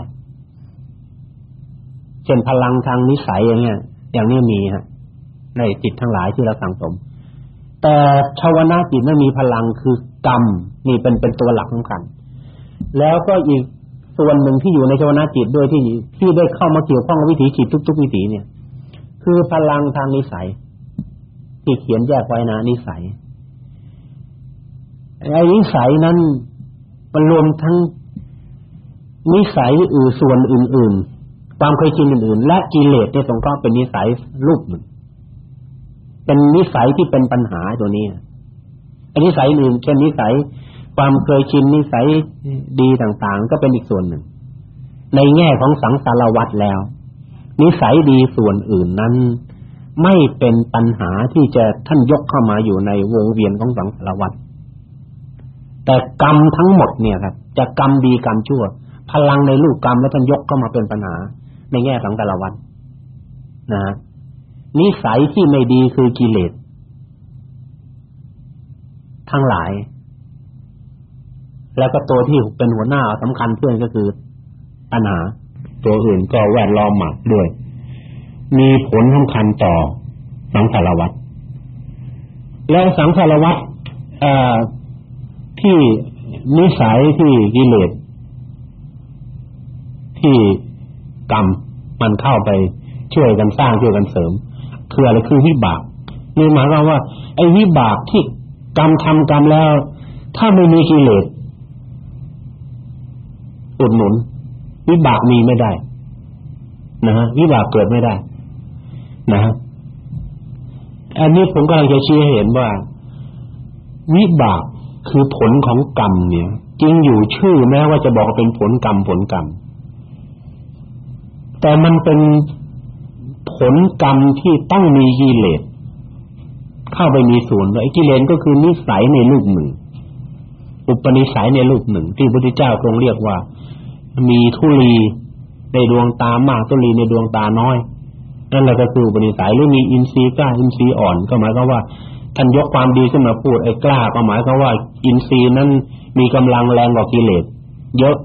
เช่นพลังทางนิสัยอย่างเงี้ย อย่างนี้มีฮะ ในจิตทั้งหลายที่เราสังสม แต่ชาวนาจิตนั้นมีพลังคือกรรมนี่เป็นเป็นตัวหลักสำคัญแล้วก็อีกส่วนหนึ่งที่อยู่ในชาวนาจิตด้วยที่ที่ได้เข้ามาเกี่ยวข้องกับวิถีจิตทุก ๆ วิถีเนี่ย คือพลังทางนิสัย ที่เขียนแยกไว้นะนิสัยไอ้นิสัยนั้นมันรวมทั้ง นิสัยอื่นส่วนอื่นๆความเคยชินอื่นๆและกิเลสเนี่ยตรงก็เป็นนิสัยรูปหนึ่งเป็นนิสัยที่เป็นปัญหาตัวนี้อันนิสัยอื่นเช่นนิสัยความเคยชินนิสัยดีต่างๆ ก็เป็นอีกส่วนหนึ่ง ในแง่ของสังสารวัตรแล้ว นิสัยดีส่วนอื่นนั้น ไม่เป็นปัญหาที่จะท่านยกเข้ามาอยู่ในวงเวียนของสังสารวัตรแต่กรรมทั้งหมดเนี่ยครับจะกรรมดีกรรมชั่ว พลังในลูกกรรมแล้วท่านยกเข้ามาเป็นปัญหาในแง่ของแต่ละวันนะนิสัยที่ไม่ดีคือกิเลสทั้งหลาย แล้วก็ตัวที่เป็นหัวหน้าสำคัญเพื่อนก็คือปัญหาตัวอื่นก็แวดล้อมมาด้วย มีผลสำคัญต่อสังสารวัตรแล้วสังสารวัตรที่นิสัยที่กิเลส ที่กรรมมันเข้าไปช่วยกันสร้างช่วยกันเสริม คืออะไรคือวิบากนี่หมายความว่าไอ้วิบากที่กรรมทำกรรมแล้ว ถ้าไม่มีกิเลสอุดหนุน วิบากมีไม่ได้ นะฮะวิบากเกิดไม่ได้ นะฮะอันนี้ผมกำลังจะชี้ให้เห็นว่า วิบากคือผลของกรรมเนี่ยจริงอยู่ชื่อแม้ว่าจะบอกเป็นผลกรรมผลกรรม แต่มันเป็นผลกรรมที่ต้องมีกิเลสเข้าไปมีส่วนด้วยกิเลสก็คือนิสัยในรูปหนึ่ง อุปนิสัยในรูปหนึ่ง ที่พระพุทธเจ้าทรงเรียกว่า มีทุลีในดวงตามากทุลีในดวงตาน้อยนั่นแหละก็คืออุปนิสัยหรือมีอินทรีย์กล้าอินทรีย์อ่อนก็หมายความว่าท่านยกความดีขึ้นมาพูดไอ้กล้าก็หมายความว่า อินทรีย์นั้นมีกำลังแรงกว่ากิเลสเยอะ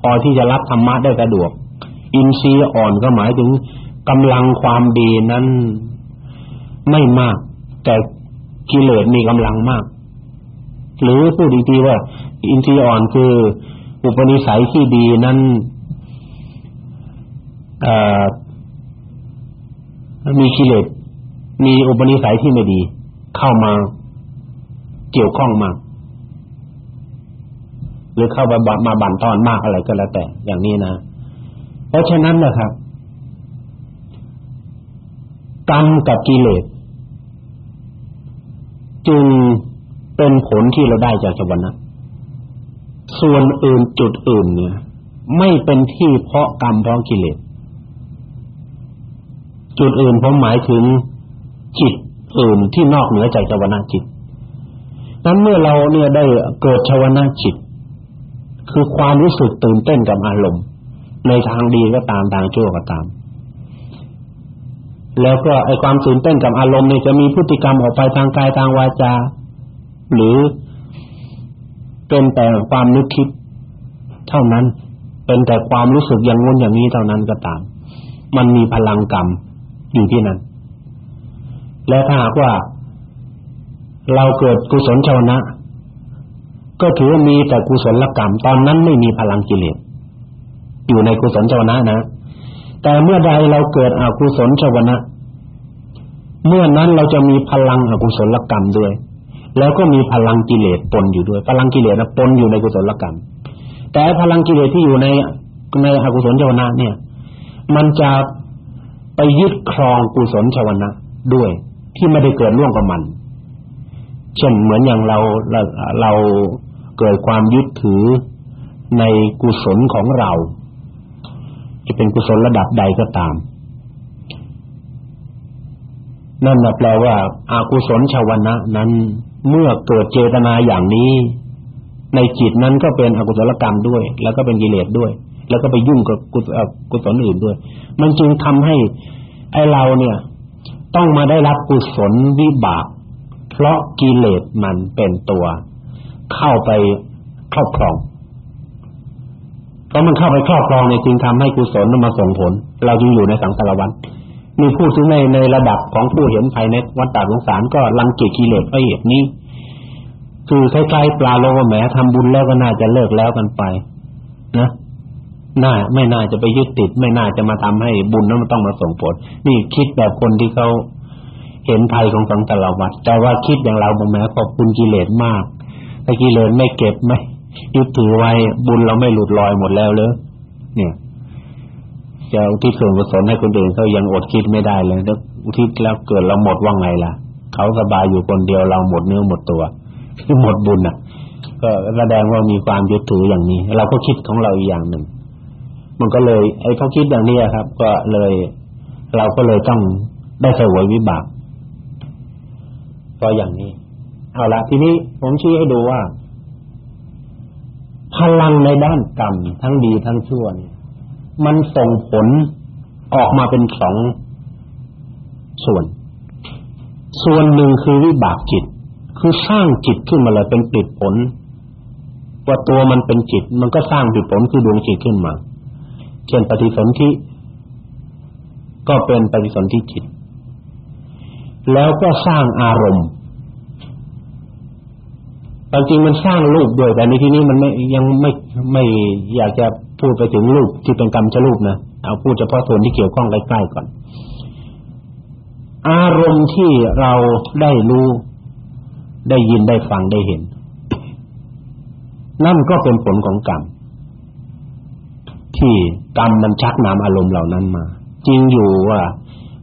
พอที่จะรับธรรมะได้สะดวก อินทรีย์อ่อนก็หมายถึงกำลังความดีนั้นไม่มาก แต่กิเลสมีกำลังมาก หรือพูดอีกทีว่า อินทรีย์อ่อนคือ อุปนิสัยที่ดีนั้นมีกิเลสมีอุปนิสัยที่ไม่ดี เข้ามาเกี่ยวข้องมาก หรือเข้ามามาบั่นทอนมากอะไรก็แล้วแต่ อย่างนี้นะ เพราะฉะนั้นนะครับ กรรมกับกิเลสจึงเป็นผลที่เราได้จากชวนะส่วนอื่นจุดอื่นเนี่ย ไม่เป็นที่เพราะกรรมเพราะกิเลสจุดอื่นผมหมายถึงจิตอื่นที่นอกเหนือจากชวนะจิต นั้นเมื่อเราเนี่ยได้เกิดชวนะจิต คือความรู้สึกตื่นเต้นกับอารมณ์ ในทางดีก็ตามทางชั่วก็ตาม แล้วก็ไอความตื่นเต้นกับอารมณ์เนี่ยจะมีพฤติกรรมออกไปทางกายทางวาจา หรือเป็นแต่ความนึกคิดเท่านั้น เป็นแต่ความรู้สึกอย่างงนอย่างนี้เท่านั้นก็ตาม มันมีพลังกรรมอยู่ที่นั้น และถ้าหากว่า เราเกิดกุศลชาวนะ ก็ถือว่ามีแต่กุศลกรรม ตอนนั้นไม่มีพลังกิเลส อยู่ในกุศลชวนะนะ แต่เมื่อใดเราเกิดอกุศลชวนะ เมื่อนั้นเราจะมีพลังอกุศลกรรมด้วย แล้วก็มีพลังกิเลสปนอยู่ด้วย พลังกิเลสปนอยู่ในกุศลกรรม แต่พลังกิเลสที่อยู่ในในอกุศลชวนะเนี่ย มันจะไปยึดครองกุศลชวนะด้วย ที่ไม่ได้เกิดร่วมกับมัน เช่นเหมือนอย่างเราเราเราเกิดความยึดถือในกุศลของเรา จะเป็นกุศลระดับใดก็ตาม นั่นแปลว่าอากุศลชาวนะนั้นเมื่อเกิดเจตนาอย่างนี้ ในจิตนั้นก็เป็นอกุศลกรรมด้วย แล้วก็เป็นกิเลสด้วย แล้วก็ไปยุ่งกับกุศลอื่นด้วย มันจึงทำให้ไอเราเนี่ย ต้องมาได้รับกุศลวิบาก เพราะกิเลสมันเป็นตัว เข้าไปครอบครอง เพรามันเข้าไปครอบครองเนี่ยจึงทำให้กุศลมาส่งผล เราจึงอยู่ในสังสารวัฏมีผู้ถึงในในระดับของผู้เห็นภายในวัฏฏะสงสารก็ลังเกียจกิเลสเพราะเหตุนี้ คือคล้ายๆปลาโลว่าแหมทำบุญแล้วก็น่าจะเลิกแล้วกันไป นะน่าไม่น่าจะไปยึดติด ไม่น่าจะมาทำให้บุญนั้นมันต้องมาส่งผล นี่คิดแบบคนที่เขาเห็นภัยของสังสารวัฏแต่ว่าคิดอย่างเราบอกแม้ขอบคุณกิเลสมากถ้ากิเลสไม่เก็บไม่ ยึดถือไว้บุญเราไม่หลุดลอยหมดแล้วเลยเนี่ยจะอุทิศส่วนกุศลให้คนอื่นเขายังอดคิดไม่ได้เลยแล้วอุทิศแล้วเกิดเราหมดว่าไงล่ะเขาสบายอยู่คนเดียวเราหมดเนื้อหมดตัวหมดบุญอะ ก็แสดงว่ามีความยึดถืออย่างนี้ เราก็คิดของเราอีกอย่างหนึ่ง มันก็เลย ไอ้เขาคิดอย่างนี้ครับ ก็เลย เราก็เลยต้องได้เสวยวิบากก็อย่างนี้ เอาละทีนี้ผมชี้ให้ดูว่า พลังในด้านกรรมทั้งดีทั้งชั่วเนี่ยมันส่งผลออกมาเป็นสองส่วน ส่วนหนึ่งคือวิบากจิต คือสร้างจิตขึ้นมาเลยเป็นปิดผล ว่าตัวมันเป็นจิต มันก็สร้างปิดผลคือดวงจิตขึ้นมา เช่นปฏิสนธิก็เป็นปฏิสนธิจิต แล้วก็สร้างอารมณ์ จริงมันสร้างรูปด้วย แต่ในที่นี้มันไม่ยังไม่ไม่อยากจะพูดไปถึงรูปที่เป็นกรรมชรูปนะเอาพูดเฉพาะส่วนที่เกี่ยวข้องใกล้ๆก่อน อารมณ์ที่เราได้รู้ได้ยินได้ฟังได้เห็น นั่นก็เป็นผลของกรรม ที่กรรมมันชักนำอารมณ์เหล่านั้นมา จริงอยู่ว่า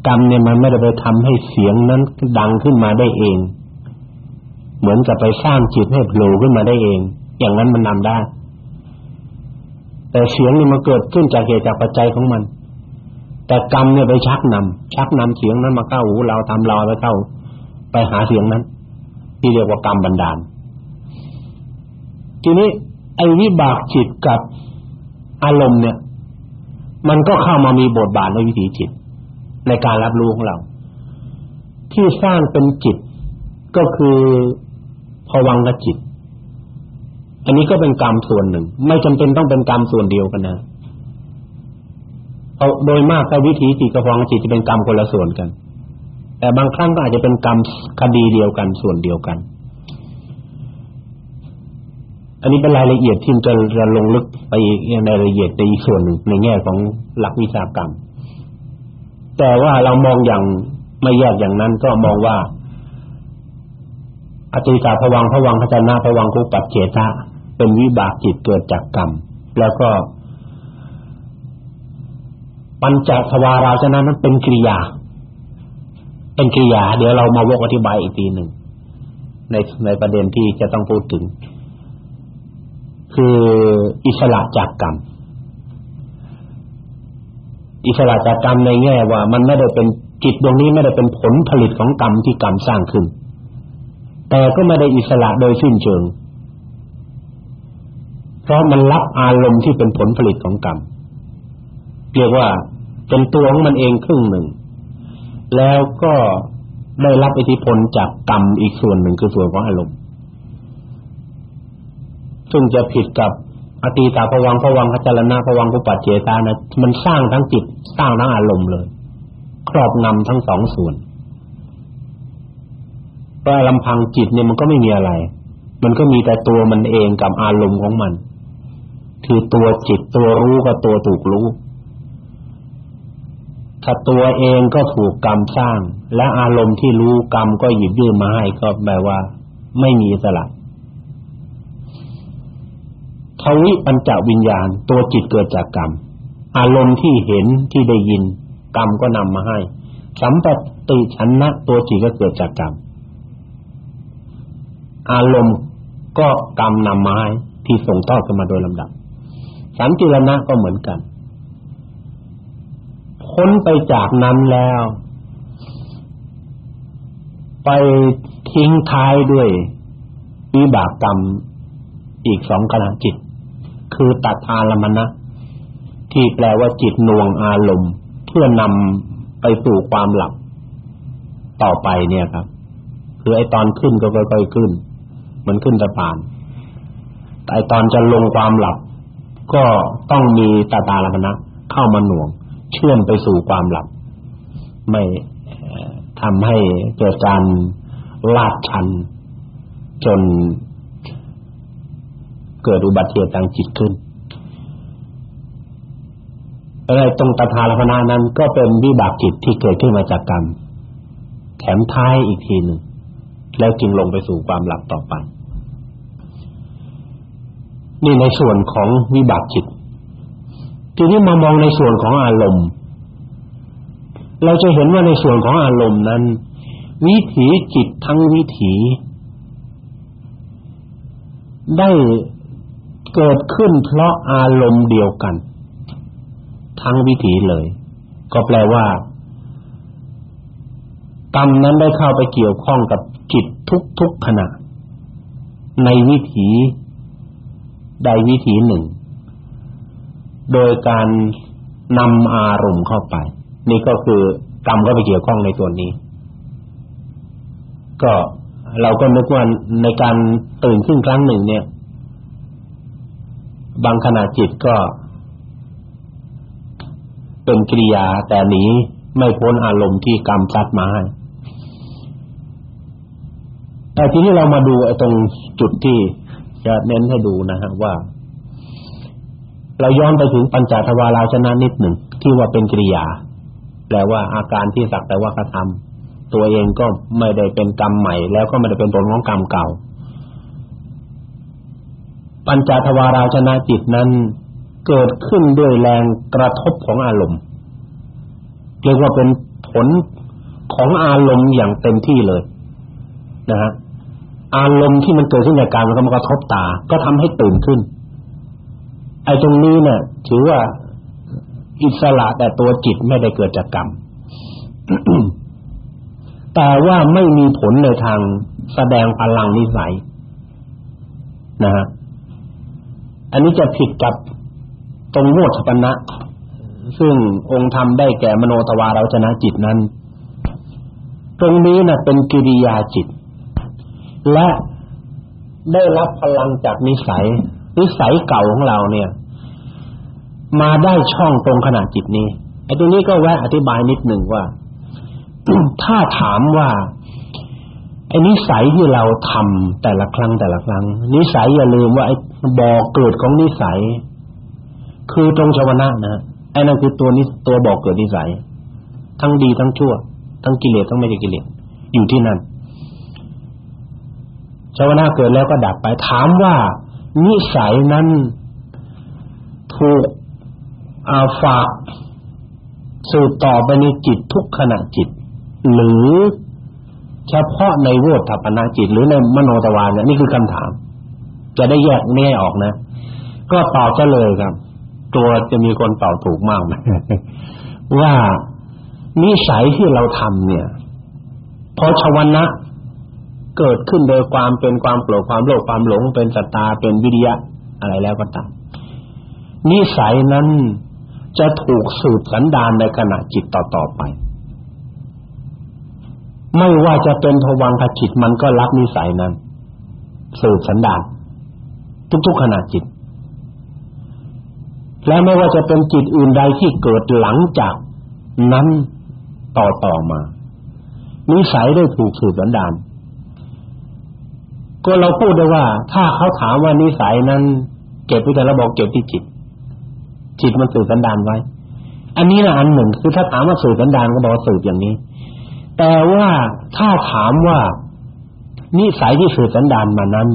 กรรมเนี่ยมันไม่ได้ไปทำให้เสียงนั้นดังขึ้นมาได้เอง เหมือนกับไปสร้างจิตให้โผล่ขึ้นมาได้เอง อย่างนั้นมันนำได้ แต่เสียงนี่มันเกิดขึ้นจากเหตุจากปัจจัยของมัน แต่กรรมเนี่ยไปชักนำชักนำเสียงนั้นมาเข้าหูเราทำเราไปเข้า ไปหาเสียงนั้น ที่เรียกว่ากรรมบันดาล ทีนี้ไอ้วิบากจิตกับอารมณ์เนี่ย มันก็เข้ามามีบทบาทในวิถีจิต ในการรับรู้ของเรา ที่สร้างเป็นจิตก็คือ ภวังคจิต อันนี้ก็เป็นกรรมส่วนหนึ่ง ไม่จำเป็นต้องเป็นกรรมส่วนเดียวกันนะเอาโดยมากถ้าวิถีจิตกับภวังจิตจะเป็นกรรมคนละส่วนกัน แต่บางครั้งก็อาจจะเป็นกรรมคดีเดียวกันส่วนเดียวกัน อันนี้เป็นรายละเอียดที่จะจะลงลึกไปอีกในรายละเอียดในอีกส่วนหนึ่งในแง่ของหลักวิชากรรมแต่ว่าเรามองอย่างไม่แยกอย่างนั้นก็มองว่า อติกาภวังภวังขจนาภวังกุปัจเจตะเป็นวิบากจิตเกิดจากกรรม แล้วก็ปัญจทวาราชนะนั้นเป็นกิริยา เป็นกิริยา เดี๋ยวเรามาวกอธิบายอีกทีหนึ่งในในประเด็นที่จะต้องพูดถึง คืออิสระจากกรรม อิสระจากกรรมในแง่ว่า มันไม่ได้เป็นจิตดวงนี้ไม่ได้เป็นผลผลิตของกรรมที่กรรมสร้างขึ้น แต่ก็ไม่ได้อิสระโดยสิ้นเชิง เพราะมันรับอารมณ์ที่เป็นผลผลิตของกรรมเรียกว่าเป็นตัวของมันเองครึ่งหนึ่ง แล้วก็ได้รับอิทธิพลจากกรรมอีกส่วนหนึ่งคือส่วนของอารมณ์ซึ่งจะผิดกับอตีตาภวังภวังขจรณะภวังกุปัจเจตานะมันสร้างทั้งจิตสร้างทั้งอารมณ์เลย ครอบงำทั้งสองส่วน เพราลำพังจิตเนี่ยมันก็ไม่มีอะไร มันก็มีแต่ตัวมันเองกับอารมณ์ของมัน คือตัวจิตตัวรู้กับตัวถูกรู้ ถ้าตัวเองก็ถูกกรรมสร้าง และอารมณ์ที่รู้กรรมก็หยิบยื่นมาให้ก็แปลว่า ไม่มีสละทวิปัญจวิญญาณ ตัวจิตเกิดจากกรรม อารมณ์ที่เห็นที่ได้ยิน กรรมก็นำมาให้ สัมปติฉันนะตัวจิตก็เกิดจากกรรม อารมณ์ก็กรรมนำมาให้ที่ส่งต่อกันมาโดยลำดับ สันติรณะก็เหมือนกันพ้นไปจากนั้นแล้ว ไปทิ้งท้ายด้วยวิบากกรรมอีกสองขณะจิต คือตัดอารมณะที่แปลว่าจิตน่วงอารมณ์ เพื่อนำไปสู่ความหลับต่อไปเนี่ยครับ คือไอ้ตอนขึ้นก็ค่อยๆขึ้น เหมือนขึ้นสะพานแต่ตอนจะลงความหลับ ก็ต้องมีตาตาลมณะเข้ามาหน่วง เชื่อมไปสู่ความหลับ ไม่ทำให้เกิดการลาดชัน จนเกิดอุบัติเหตุทางจิตขึ้นอะไรตรงตถาลพนานั้นก็เป็นวิบากจิตที่เกิดขึ้นมาจากกรรมแถมท้ายอีกทีหนึ่งแล้วจึงลงไปสู่ความหลับต่อไป นี่ในส่วนของวิบากจิตทีนี้มามองในส่วนของอารมณ์ เราจะเห็นว่าในส่วนของอารมณ์นั้น วิถีจิตทั้งวิถี ได้เกิดขึ้นเพราะอารมณ์เดียวกัน ทั้งวิถีเลย ก็แปลว่ากรรมนั้นได้เข้าไปเกี่ยวข้องกับจิตทุกๆขณะ ในวิถี ใดวิถีหนึ่ง โดยการนำอารมณ์เข้าไป นี่ก็คือกรรมก็ไปเกี่ยวข้องในตัวนี้ ก็เราก็นึกว่าในการตื่นขึ้นครั้งหนึ่ง เนี่ย บางขณะจิตก็ เป็นกิริยาแต่หนีไม่พ้นอารมณ์ที่กรรมซัดมาให้แต่ทีนี้เรามาดูไอ้ตรงจุดที่ จะเน้นให้ดูนะฮะว่า เราย้อนไปถึงปัญจทวาราชนะนิดหนึ่งที่ว่าเป็นกิริยาแปลว่าอาการที่สักแต่ว่ากระทำตัวเองก็ไม่ได้เป็นกรรมใหม่ แล้วก็ไม่ได้เป็นผลของกรรมเก่า ปัญจทวาราชนะจิตนั้นเกิดขึ้นด้วยแรงกระทบของอารมณ์เรียกว่าเป็นผลของอารมณ์อย่างเต็มที่เลยนะฮะ อารมณ์ที่มันเกิดขึ้นจากการมันก็มากระทบตา ก็ทำให้ตื่นขึ้นไอ้ตรงนี้เนี่ยถือว่าอิสระแต่ตัวจิตไม่ได้เกิดจากกรรมแต่ว่าไม่มีผลในทางแสดงพลังนิสัยนะฮะอันนี้จะผิดกับตรงโมทปนะซึ่งองค์ธรรมได้แก่มโนตวาราชนะจิตนั้น ตรงนี้น่ะเป็นกิริยาจิต และได้รับพลังจากนิสัย นิสัยเก่าของเราเนี่ย มาได้ช่องตรงขณะจิตนี้ไอ้ตรงนี้ก็แวะอธิบายนิดหนึ่งว่า ถ้าถามว่าไอ้นิสัยที่เราทำแต่ละครั้งแต่ละครั้ง นิสัยอย่าลืมว่าไอ้บ่อเกิดของนิสัย คือตรงชวนะนะไอ้นั่นคือตัวนี้ตัวบ่อเกิดนิสัย ทั้งดีทั้งชั่ว ทั้งกิเลสทั้งไม่ใช่กิเลสอยู่ที่นั่น ชวนะเกิดแล้วก็ดับไปถามว่า นิสัยนั้นถูกอาฝากสืบต่อไปในจิตทุกขณะจิต หรือเฉพาะในโวทัปนาจิต หรือในมโนตวารเนี่ยนี่คือคำถาม จะได้แยกแน่ออกนะ ก็ตอบจะเลยครับ ตัวจะมีคนตอบถูกมากนะว่านิสัยที่เราทำเนี่ยพอชวนะ เกิดขึ้นโดยความเป็นความโกรธความโลภความหลง เป็นสัตตาเป็นวิริยะ อะไรแล้วก็ตามนิสัยนั้นจะถูกสืบสันดานในขณะจิตต่อๆไป ไม่ว่าจะเป็นทวังคจิตมันก็รับนิสัยนั้น สืบสันดานทุกๆขณะจิต และไม่ว่าจะเป็นจิตอื่นใดที่เกิดหลังจากนั้นต่อต่อมา นิสัยได้ถูกสืบสันดาน ก็เราพูดได้ว่า ถ้าเขาถามว่านิสัยนั้น เก็บไว้แต่เราบอกเก็บที่จิต จิตมันสืบสันดานไว้ อันนี้นะอันหนึ่งคือถ้าถามว่าสืบสันดานก็บอกสืบอย่างนี้ แต่ว่าถ้าถามว่า นิสัยที่สืบสันดานมานั้น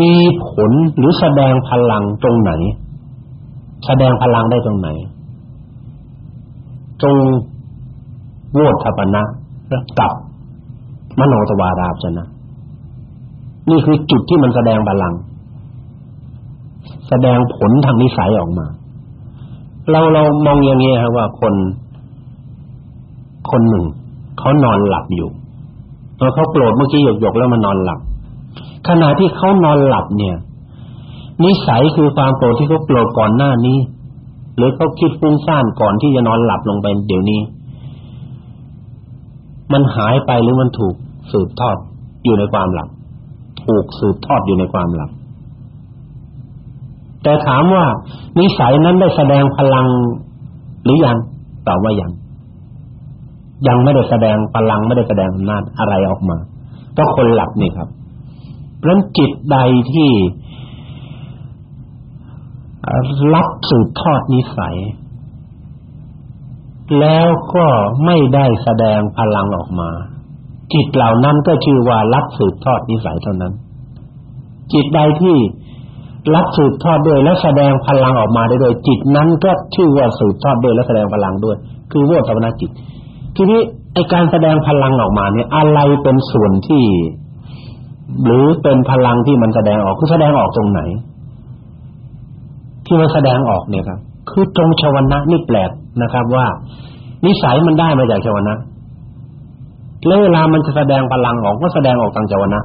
มีผลหรือแสดงพลังตรงไหน แสดงพลังได้ตรงไหนตรงโวทปนะกับ มโนตวาราชนะนี่คือจุดที่มันแสดงพลัง แสดงผลทางนิสัยออกมา เราเรามองอย่างนี้ครับว่าคน คนหนึ่งเขานอนหลับอยู่พอเขาโกรธเมื่อกี้หยกๆแล้วมันนอนหลับ ขณะที่เขานอนหลับเนี่ย นิสัยคือความโกรธที่เขาโกรธก่อนหน้านี้ หรือเขาคิดฟุ้งซ่านก่อนที่จะนอนหลับลงไปเดี๋ยวนี้ มันหายไปหรือมันถูก สืบทอดอยู่ในความหลับถูกสืบทอดอยู่ในความหลับแต่ถามว่า นิสัยนั้นได้แสดงพลังหรือยังตอบว่ายังยังไม่ได้แสดงพลังไม่ได้แสดงอำนาจอะไรออกมาก็คนหลับนี่ครับเพราะจิตใดที่รับสืบทอดนิสัย แล้วก็ไม่ได้แสดงพลังออกมา จิตเหล่านั้นก็ชื่อว่ารับสืบทอดนิสัยเท่านั้น จิตใดที่รับสืบทอดด้วยและแสดงพลังออกมาได้โดยจิตนั้นก็ชื่อว่าสืบทอดด้วยและแสดงพลังด้วย คือโวตวนาจิต ทีนี้ไอการแสดงพลังออกมาเนี่ยอะไรเป็นส่วนที่ หรือเป็นพลังที่มันแสดงออกคือแสดงออกตรงไหน ที่มันแสดงออกเนี่ยครับคือตรงชวนะนี่แปลกนะครับว่า นิสัยมันได้มาจากชวนะ แล้วเวลามันจะแสดงพลังออกก็แสดงออกทางชวนะ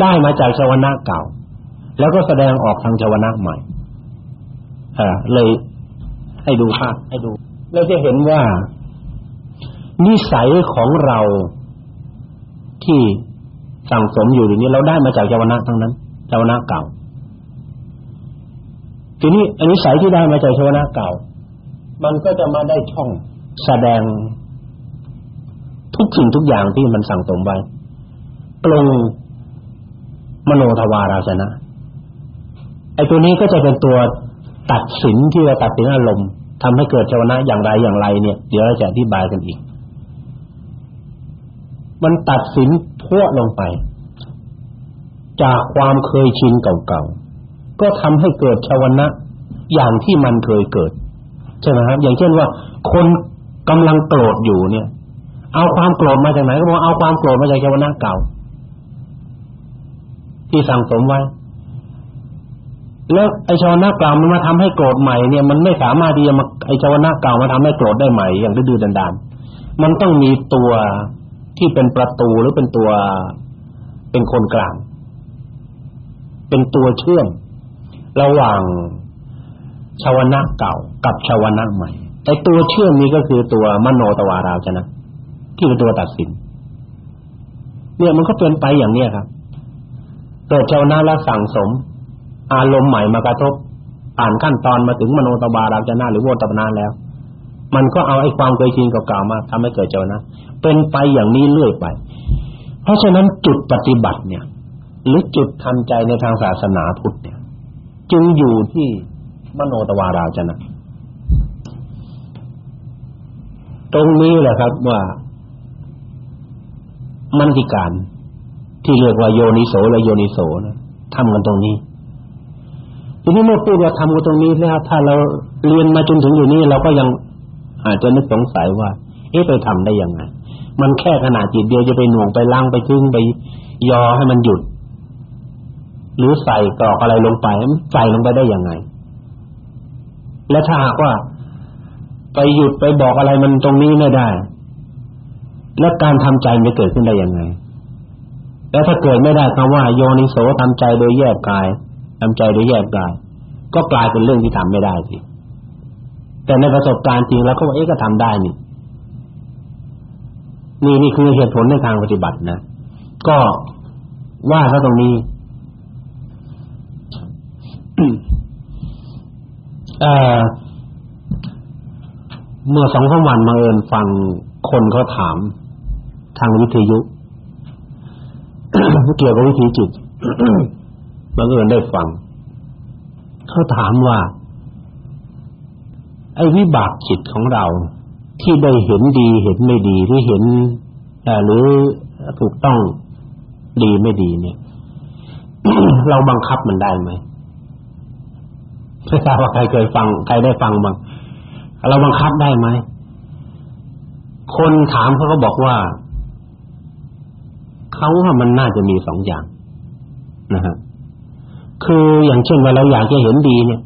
ได้มาจากชวนะเก่า แล้วก็แสดงออกทางชวนะใหม่อ่าเลยให้ดูภาพให้ดูเราจะเห็นว่า นิสัยของเราที่สั่งสมอยู่อย่างนี้เราได้มาจากเจวนะทั้งนั้นเจวนะเก่า ทีนี้อนิสัยที่ได้มาจากเจวนะเก่า มันก็จะมาได้ช่องแสดง ทุกสิ่งทุกอย่างที่มันสั่งสมไว้ปรุงมโนทวาราชนะไอ้ตัวนี้ก็จะเป็นตัวตัดสินที่จะตัดสินอารมณ์ทำให้เกิดเจวนะอย่างไรอย่างไรเนี่ยเดี๋ยวเราจะอธิบายกันอีก มันตัดสินพวลงไป จากความเคยชินเก่าๆก็ทำให้เกิดชาวนะอย่างที่มันเคยเกิดใช่ไหมครับอย่างเช่นว่า คนกำลังโกรธอยู่เนี่ย เอาความโกรธมาจากไหนก็บอกเอาความโกรธมาจากชาวนะเก่า ที่สั่งสมไว้ แล้วไอชาวนะเก่ามันมาทำให้โกรธใหม่เนี่ยมันไม่สามารถที่จะมาไอชาวนะเก่ามาทำให้โกรธได้ใหม่อย่างดื้อดันๆมันต้องมีตัวที่เป็นประตูหรือเป็นตัวเป็นคนกลาง เป็นตัวเชื่อมระหว่างชาวนะเก่ากับชาวนะใหม่ไอตัวเชื่อมนี้ก็คือตัวมโนตวาราชนะ ที่เป็นตัวตัดสิน เนี่ยมันก็เป็นไปอย่างเนี้ยครับเกิดชาวนะแล้วสั่งสม อารมณ์ใหม่มากระทบผ่านขั้นตอนมาถึงมโนตวาราชนะหรือโวตปนาแล้ว มันก็เอาไอ้ความเคยชินเก่าๆมาทำให้เกิดเจ้านะเป็นไปอย่างนี้เรื่อยไป เพราะฉะนั้นจุดปฏิบัติเนี่ย หรือจุดทันใจในทางศาสนาพุทธเนี่ย จึงอยู่ที่มโนตวาราชนะตรงนี้แหละครับว่า มันติการ ที่เรียกว่าโยนิโสและโยนิโสนะทำกันตรงนี้ทีนี้เมื่อพูดว่าทำกันตรงนี้แล้วถ้าเราเรียนมาจนถึงอยู่นี้เราก็ยังอาจจะนึกสงสัยว่า เอ๊ะไปทำได้ยังไง มันแค่ขนาดจิตเดียวจะไปหน่วงไปล้างไปทึ่งไปยอให้มันหยุด หรือใส่กรอกอะไรลงไปใส่ลงไปได้ยังไง และถ้าหากว่า ไปหยุดไปบอกอะไรมันตรงนี้ไม่ได้ แล้วการทำใจจะเกิดขึ้นได้ยังไง แล้วถ้าเกิดไม่ได้คำว่าโยนิโสทำใจโดยแยกกายทำใจโดยแยกกาย ก็กลายเป็นเรื่องที่ทำไม่ได้สิแต่ในประสบการณ์จริงแล้วก็ว่าเอ๊ะก็ทำได้นี่นี่นี่คือเหตุผลในทางปฏิบัตินะ ก็ว่าซะตรงนี้เอ่อเมื่อสองสามวันมาเอิญฟัง คนเขาถามทางวิทยุเกี่ยวกับวิธีจิตบังเอิญได้ฟังเขาถามว่า ไอ้วิบากจิตของเรา ที่ได้เห็นดีเห็นไม่ดีหรือเห็นหรือถูกต้องดีไม่ดี เนี่ย เราบังคับมันได้ไหมไม่ทราบว่าใครเคยฟัง ใครได้ฟังบ้างเราบังคับได้ไหม คนถามเขาก็บอกว่าเขาว่ามันน่าจะมีสองอย่างนะฮะคืออย่างเช่นว่าเราอยากจะเห็นดีเนี่ย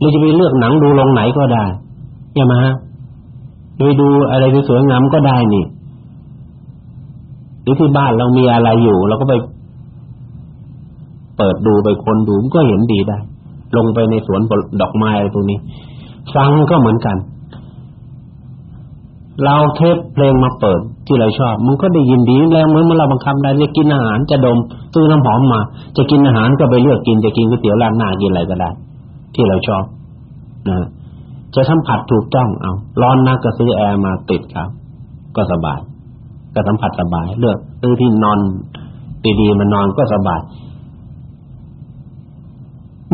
เราจะไปเลือกหนังดูลงไหนก็ได้ใช่ไหมฮะไปดูอะไรที่สวยงามก็ได้นี่หรือที่บ้านเรามีอะไรอยู่เราก็ไปเปิดดูไปคนดูก็เห็นดีได้ ลงไปในสวนดอกไม้อะไรตรงนี้ ฟังก็เหมือนกัน เราเทปเพลงมาเปิดที่เราชอบมันก็ได้ยินดีแล้วเหมือนเมื่อเราบังคับได้จะกินอาหารจะดมซื้อน้ำหอมมา จะกินอาหารก็ไปเลือกกินจะกินก๋วยเตี๋ยวร้านหน้ากินอะไรก็ได้ ที่เราชอบนะจะสัมผัสถูกต้องเอาร้อนนักก็ซื้อแอร์มาติดครับ ก็สบาย ก็สัมผัสสบาย เลือกซื้อที่นอนดีๆมานอนก็สบาย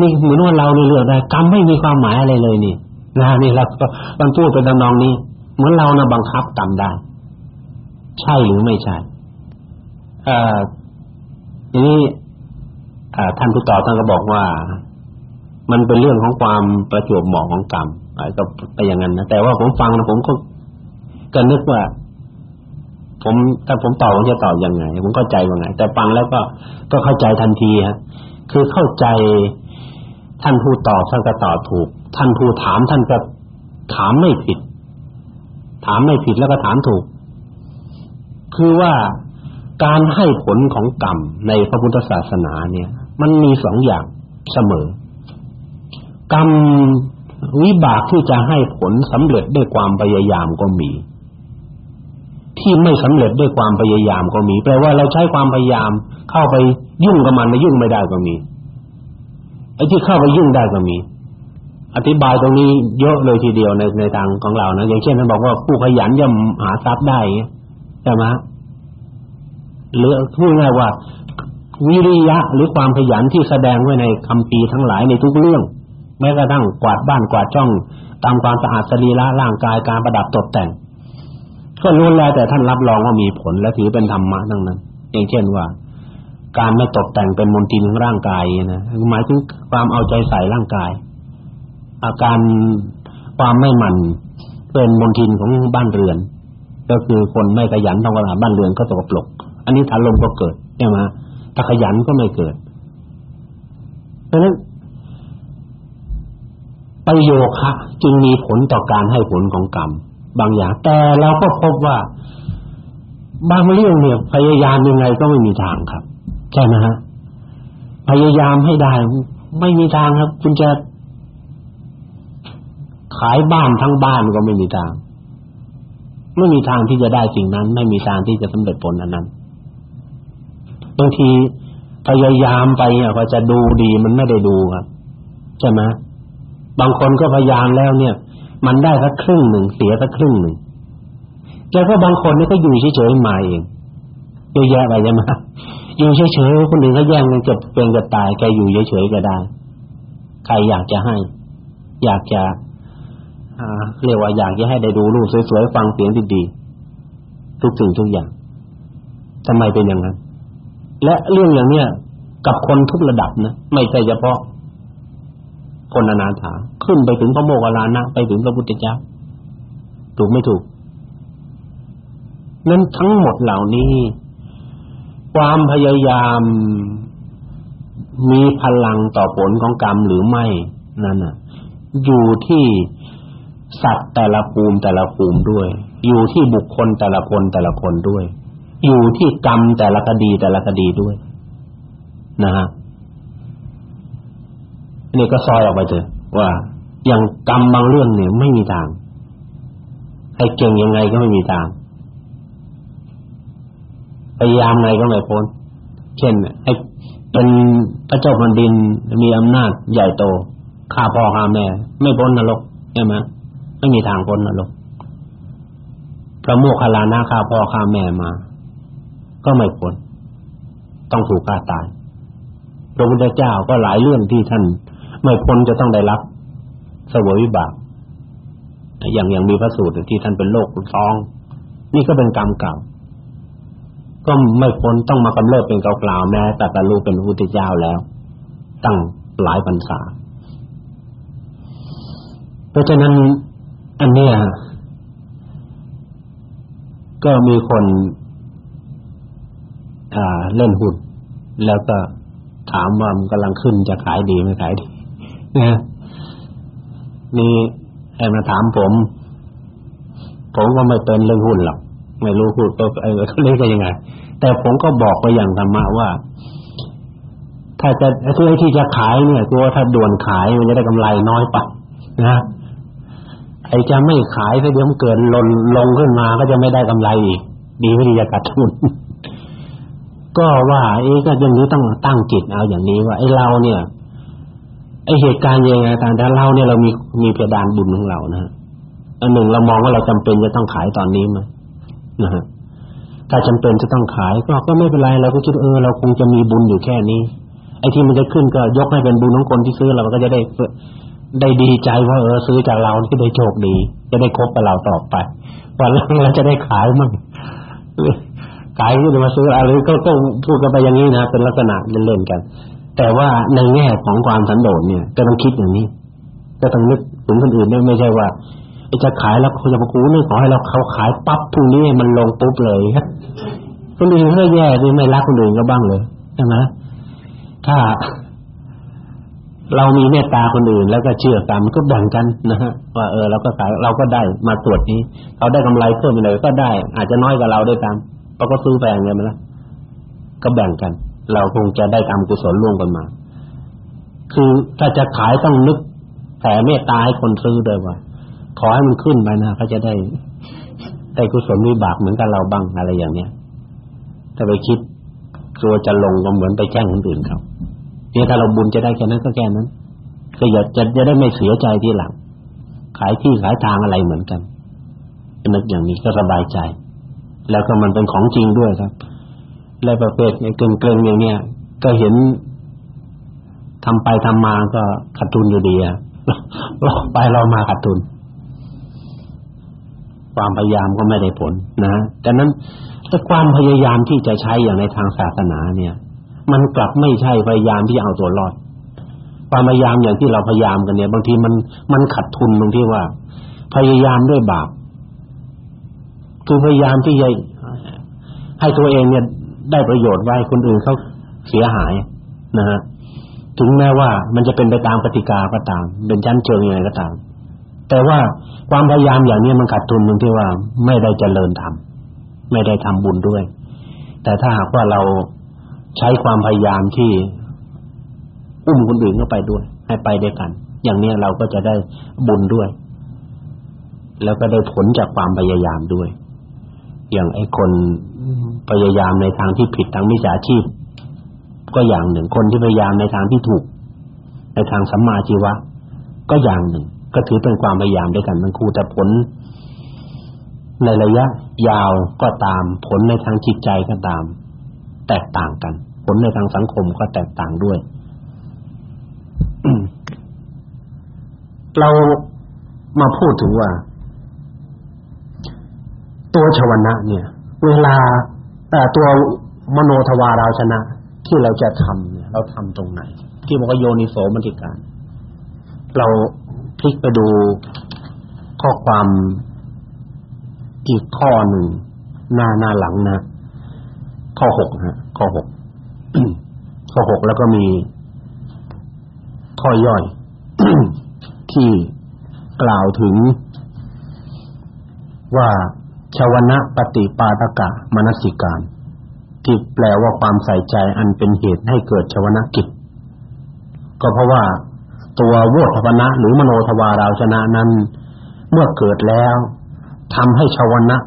นี่เหมือนว่าเราเลือกได้กรรมไม่มีความหมายอะไรเลยนี่นะนี่เราก็มันพูดเป็นตำนองนี้ เหมือนเรานะบังคับกรรมได้ ใช่หรือไม่ใช่เอ่อทีนี้ท่านผู้ตอบท่านก็บอกว่า มันเป็นเรื่องของความประจวบเหมาะของกรรมก็ไปอย่างนั้นนะแต่ว่าผมฟังนะผมก็ก็นึกว่า ผมถ้าผมตอบผมจะตอบยังไง ผมเข้าใจยังไง แต่ฟังแล้วก็ก็เข้าใจทันทีฮะคือเข้าใจท่านผู้ตอบท่านก็ตอบถูก ท่านผู้ถามท่านก็ถามไม่ผิด ถามไม่ผิดแล้วก็ถามถูก คือว่าการให้ผลของกรรมในพระพุทธศาสนาเนี่ย มันมีสองอย่างเสมอ กรรมวิบากที่จะให้ผลสำเร็จด้วยความพยายามก็มี ที่ไม่สำเร็จด้วยความพยายามก็มี แปลว่าเราใช้ความพยายาม เข้าไปยุ่งกับมันแล้วยุ่งไม่ได้ก็มีไอ้ที่เข้าไปยุ่งได้ก็มี อธิบายตรงนี้เยอะเลยทีเดียวในในทางของเรานะอย่างเช่นท่านบอกว่าผู้ขยันย่อมหาทรัพย์ได้ใช่ไหมหรือพูดง่ายว่า วิริยะหรือความขยันที่แสดงไว้ในคำปีทั้งหลายในทุกเรื่อง แม้กระทั่งกวาดบ้านกวาดช่องตามความสะอาดสรีระร่างกายการประดับตกแต่งก็ล้วนแล้วแต่ท่านรับรองว่ามีผลและถือเป็นธรรมะทั้งนั้นอย่างเช่นว่า การไม่ตกแต่งเป็นมลทินของร่างกายนะหมายถึงความเอาใจใส่ร่างกาย อาการความไม่มั่นเป็นมลทินของบ้านเรือน ก็คือคนไม่ขยันทำงานบ้านเรือนก็ตกปลกอันนี้ถาลมก็เกิดใช่ไหมถ้าขยันก็ไม่เกิดเพราะฉะนั้นประโยคะจึงมีผลต่อการให้ผลของกรรมบางอย่าง แต่เราก็พบว่าบางเรื่องเนี่ยพยายามยังไงก็ไม่มีทางครับ ใช่ไหมฮะพยายามให้ได้ ไม่มีทางครับ คุณจะ ขายบ้านทั้งบ้านก็ไม่มีทาง ไม่มีทางที่จะได้สิ่งนั้น ไม่มีทางที่จะสำเร็จผลอันนั้นบางทีพยายามไปอะก็จะดูดีมันไม่ได้ดูครับใช่ไหมบางคนก็พยายามแล้วเนี่ย มันได้สักครึ่งหนึ่งเสียสักครึ่งหนึ่งแล้วก็บางคนนี่ก็อยู่เฉยๆมาเองเยอะแยะไปใช่ไหมอยู่เฉยๆคนอื่นก็แย่งกันเก็บเป็นก็ตายแกอยู่เฉยๆก็ได้ ใครอยากจะให้ อยากจะ เรียกว่าอยากจะให้ได้ดูรูปสวยๆฟังเสียงดีๆทุกสิ่งทุกอย่างทำไมเป็นอย่างนั้น และเรื่องอย่างเนี้ยกับคนทุกระดับนะไม่ใช่เฉพาะคนอนาถาขึ้นไปถึงพระโมคคัลลานะไปถึงพระพุทธเจ้าถูกไม่ถูกนั้นทั้งหมดเหล่านี้ ความพยายามมีพลังต่อผลของกรรมหรือไม่นั่นน่ะ อยู่ที่ สัตว์แต่ละภูมิแต่ละภูมิด้วย อยู่ที่บุคคลแต่ละคนแต่ละคนด้วย อยู่ที่กรรมแต่ละคดีแต่ละคดีด้วย นะฮะนี่ก็ซอยออกไปเถอะว่าอย่างกรรมบางเรื่องเนี่ยไม่มีทางให้เก่งยังไงก็ไม่มีทางพยายามไงก็ไม่พ้นเช่นไอ้เป็นพระเจ้าแผ่นดินมีอำนาจใหญ่โตฆ่าพ่อฆ่าแม่ ไม่พ้นนรกใช่ไหม ไม่มีทางพ้นนรกพระโมคคัลลานะฆ่าพ่อฆ่าแม่มา ก็ไม่พ้นต้องถูกฆ่าตายพระพุทธเจ้าก็หลายเรื่องที่ท่านไม่พ้นจะต้องได้รับสวยวิบากอย่างอย่างมีพระสูตรที่ท่านเป็นโรคท้อง นี่ก็เป็นกรรมเก่า ก็ไม่พ้นต้องมากำเริบเป็นเกล่าวแม้แต่ตรู้เป็นพระพุทธเจ้าแล้ว ตั้งหลายพรรษาเพราะฉะนั้น อันเนี้ยก็มีคนอ่าเล่นหุ้นแล้วก็ถามว่ามันกำลังขึ้นจะขายดีไม่ขายดีนะมีใครมาถามผม ผมก็ไม่เป็นเรื่องหุ้นหรอกไม่รู้พูดก็เออเขาเรียกกันยังไง แต่ผมก็บอกไปอย่างธรรมะว่า ถ้าจะคือที่จะขายเนี่ยกลัวถ้าด่วนขายมันจะได้กำไรน้อยไปนะ ไอ้จะไม่ขายถ้าเดี๋ยวมันเกิดลนลงขึ้นมาก็จะไม่ได้กำไรอีกดีไม่ดีจะขาดทุนก็ว่าเอ๊ะก็อย่างนี้ต้องตั้งจิตเอาอย่างนี้ว่าไอ้เราเนี่ยไอ้เหตุการณ์ยังไงต่างแต่เราเนี่ยเรามีมีเพดานบุญของเรานะอันหนึ่งเรามองว่าเราจำเป็นจะต้องขายตอนนี้มั้ยนะฮะถ้าจำเป็นจะต้องขายก็ก็ไม่เป็นไรเราก็คิดเออเราคงจะมีบุญอยู่แค่นี้ไอ้ที่มันจะขึ้นก็ยกให้เป็นบุญของคนที่ซื้อเราก็จะได้ ได้ดีใจว่าเออซื้อจากเราที่ได้โชคดี จะได้คบกับเราต่อไปวันหลังเราจะได้ขายมั่งขายก็จะมาซื้ออะไรก็ต้องพูดกันไปอย่างนี้นะเป็นลักษณะเล่นๆกัน แต่ว่าในแง่ของความสันโดษเนี่ยก็ต้องคิดอย่างนี้ก็ต้องนึกถึงคนอื่นด้วยไม่ใช่ว่าจะขายแล้วเขาจะมากูนี่ขอให้เราเขาขายปั๊บพรุ่งนี้มันลงปุ๊บเลยคนอื่นก็แย่ดิไม่รักคนอื่นก็บ้างเลยใช่ไหมถ้า เรามีเมตตาคนอื่น แล้วก็เชื่อกันก็แบ่งกันนะฮะว่าเออเราก็ขายเราก็ได้มาตรวจนี้เขาได้กำไรเพิ่มไปเลยก็ได้ อาจจะน้อยกว่าเราด้วยกันเราก็ซื้อแพงไงมันละก็แบ่งกัน เราคงจะได้ทำกุศลร่วมกันมา คือถ้าจะขายต้องนึกแผ่เมตตาให้คนซื้อด้วยว่า ขอให้มันขึ้นไปนะเขาจะได้ได้กุศลวิบากเหมือนกับเราบ้างอะไรอย่างเนี้ยถ้าไปคิดกลัวจะลงก็เหมือนไปแจ้งคนอื่นเขา เนี่ยถ้าเราบุญจะได้แค่นั้นก็แค่นั้นก็อย่าจะจะได้ไม่เสียใจทีหลัง ขายที่ขายทางอะไรเหมือนกันนึกอย่างนี้ก็สบายใจ แล้วก็มันเป็นของจริงด้วยครับ และประเภทเกินเกินอย่างเนี้ยก็เห็นทำไปทำมาก็ขาดทุนอยู่ดีอะเราไปเรามาขาดทุน ความพยายามก็ไม่ได้ผลนะดังนั้นถ้าความพยายามที่จะใช้อย่างในทางศาสนาเนี่ย มันกลับไม่ใช่พยายามที่เอาตัวรอดความพยายามอย่างที่เราพยายามกันเนี่ย บางทีมันมันขัดทุนตรงที่ว่า พยายามด้วยบาปคือพยายามที่จะให้ตัวเองเนี่ย ได้ประโยชน์ไว้คนอื่นเขาเสียหายนะฮะถึงแม้ว่ามันจะเป็นไปตามกติกาก็ตาม เป็นชั้นเชิงยังไงก็ตาม แต่ว่าความพยายามอย่างนี้มันขาดทุนตรงที่ว่าไม่ได้เจริญธรรมไม่ได้ทำบุญด้วย แต่ถ้าหากว่าเรา ใช้ความพยายามที่อุ้มคนอื่นเข้าไปด้วย ให้ไปด้วยกัน อย่างนี้เราก็จะได้บุญด้วย แล้วก็ได้ผลจากความพยายามด้วย อย่างไอ้คนพยายามในทางที่ผิดทางมิจฉาชีพ ก็อย่างหนึ่งคนที่พยายามในทางที่ถูก ในทางสัมมาชีวะ ก็อย่างหนึ่ง ก็ถือเป็นความพยายามด้วยกันทั้งคู่แต่ผล ในระยะ ยาวก็ตาม ผลในทางจิตใจก็ตาม แตกต่างกัน ผลในทางสังคมก็แตกต่างด้วย เรามาพูดถึงว่า ตัวชวนะเนี่ย เวลาตัวมโนทวาราชนะ ที่เราจะทำเนี่ยเราทำตรงไหน ที่บอกว่าโยนิโสมนติการ เราพลิกไปดูข้อความอีกข้อหนึ่งหน้าหน้าหลังนะ ข้อหกฮะข้อหกข้อหกแล้วก็มีข้อย่อย ที่กล่าวถึง ว่าชาวนะปฏิปาตกะมนสิการ ที่แปลว่าความใส่ใจอันเป็นเหตุให้เกิดชวนะกิจ ก็เพราะว่า ตัวโวทวนะหรือมโนทวาราชนะนั้น เมื่อเกิดแล้วทำให้ชาวนะ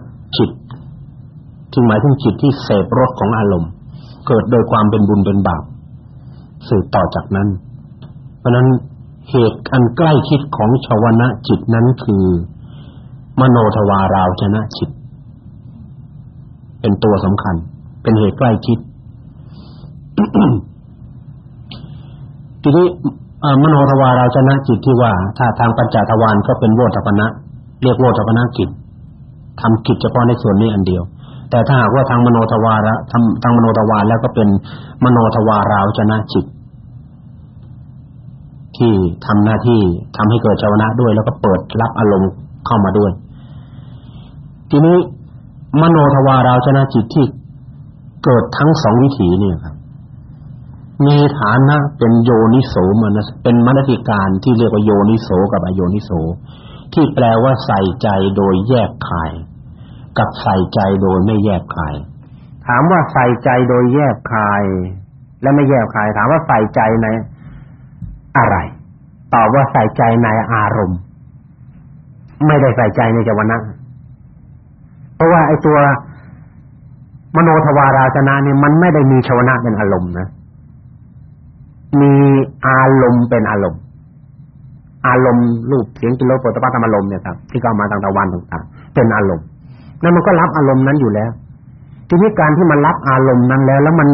ที่หมายถึงจิตที่เสพรสของอารมณ์ เกิดโดยความเป็นบุญเป็นบาปสืบต่อจากนั้น เพราะนั้นเหตุอันใกล้ชิดของชาวนะจิตนั้นคือ มโนทวาราวชนะจิต เป็นตัวสำคัญ เป็นเหตุใกล้ชิด ทีนี้มโนทวาราวชนะจิตที่ว่า ถ้าทางปัญจทวารก็เป็นโวทปนะเรียกโวทปนะจิตทำกิจเฉพาะในส่วนนี้อันเดียว แต่ถ้าหากว่าทางมโนทวาระทำทางมโนทวารแล้วก็เป็นมโนทวาราวชนะจิต ที่ทำหน้าที่ทำให้เกิดชาวนะด้วย แล้วก็เปิดรับอารมณ์เข้ามาด้วย ทีนี้มโนทวาราวชนะจิตที่เกิดทั้งสองวิถีเนี่ยครับมีฐานะเป็นโยนิโสมนสเป็นมนติการที่เรียกว่าโยนิโสกับอโยนิโสที่แปลว่าใส่ใจโดยแยกคาย กับใส่ใจโดยไม่แยกคาย ถามว่าใส่ใจโดยแยกคาย และไม่แยกคาย ถามว่าใส่ใจในอะไรตอบว่าใส่ใจในอารมณ์ ไม่ได้ใส่ใจในจวนะเพราะว่าไอ้ตัวมโนทวาราชนะเนี่ยมันไม่ได้มีชวนะเป็นอารมณ์นะ มีอารมณ์เป็นอารมณ์ อารมณ์รูปเสียงกิโลโปตปะธรรมอารมณ์เนี่ยครับที่เข้ามาทางตะวันต่างๆเป็นอารมณ์ นั่นมันก็รับอารมณ์นั้นอยู่แล้ว ทีนี้การที่มันรับอารมณ์นั้นแล้ว แล้วมัน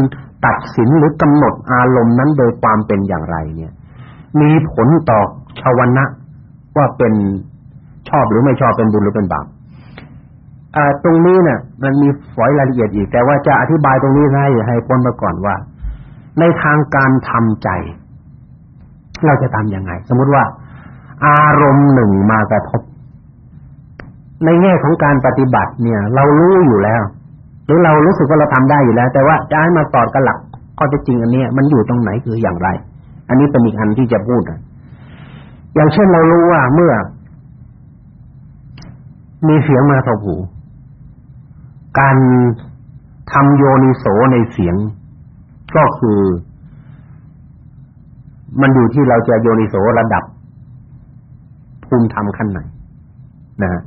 ตัดสินหรือกำหนดอารมณ์นั้นโดยความเป็นอย่างไร เนี่ย มีผลต่อชาวนะว่าเป็นชอบหรือไม่ชอบเป็นบุญหรือเป็นบาปอตรงนี้เนี่ยมันมีฝอยรายละเอียดอีก แต่ว่าจะอธิบายตรงนี้ให้ให้พ้นมาก่อนว่า ในทางการทำใจ เราจะทำยังไง สมมุติว่า อารมณ์หนึ่งมากระทบ ในแง่ของการปฏิบัติเนี่ย เรารู้อยู่แล้ว หรือเรารู้สึกว่าเราทำได้อยู่แล้ว แต่ว่าจะให้มาตอดกับหลักข้อเท็จจริงอันนี้มันอยู่ตรงไหนคืออย่างไร อันนี้เป็นอีกอันที่จะพูดอย่างเช่นเรารู้ว่าเมื่อ มีเสียงมาทบหู การทำโยนิโสในเสียง ก็คือ มันอยู่ที่เราจะโยนิโสระดับภูมิธรรมขั้นไหนนะฮะ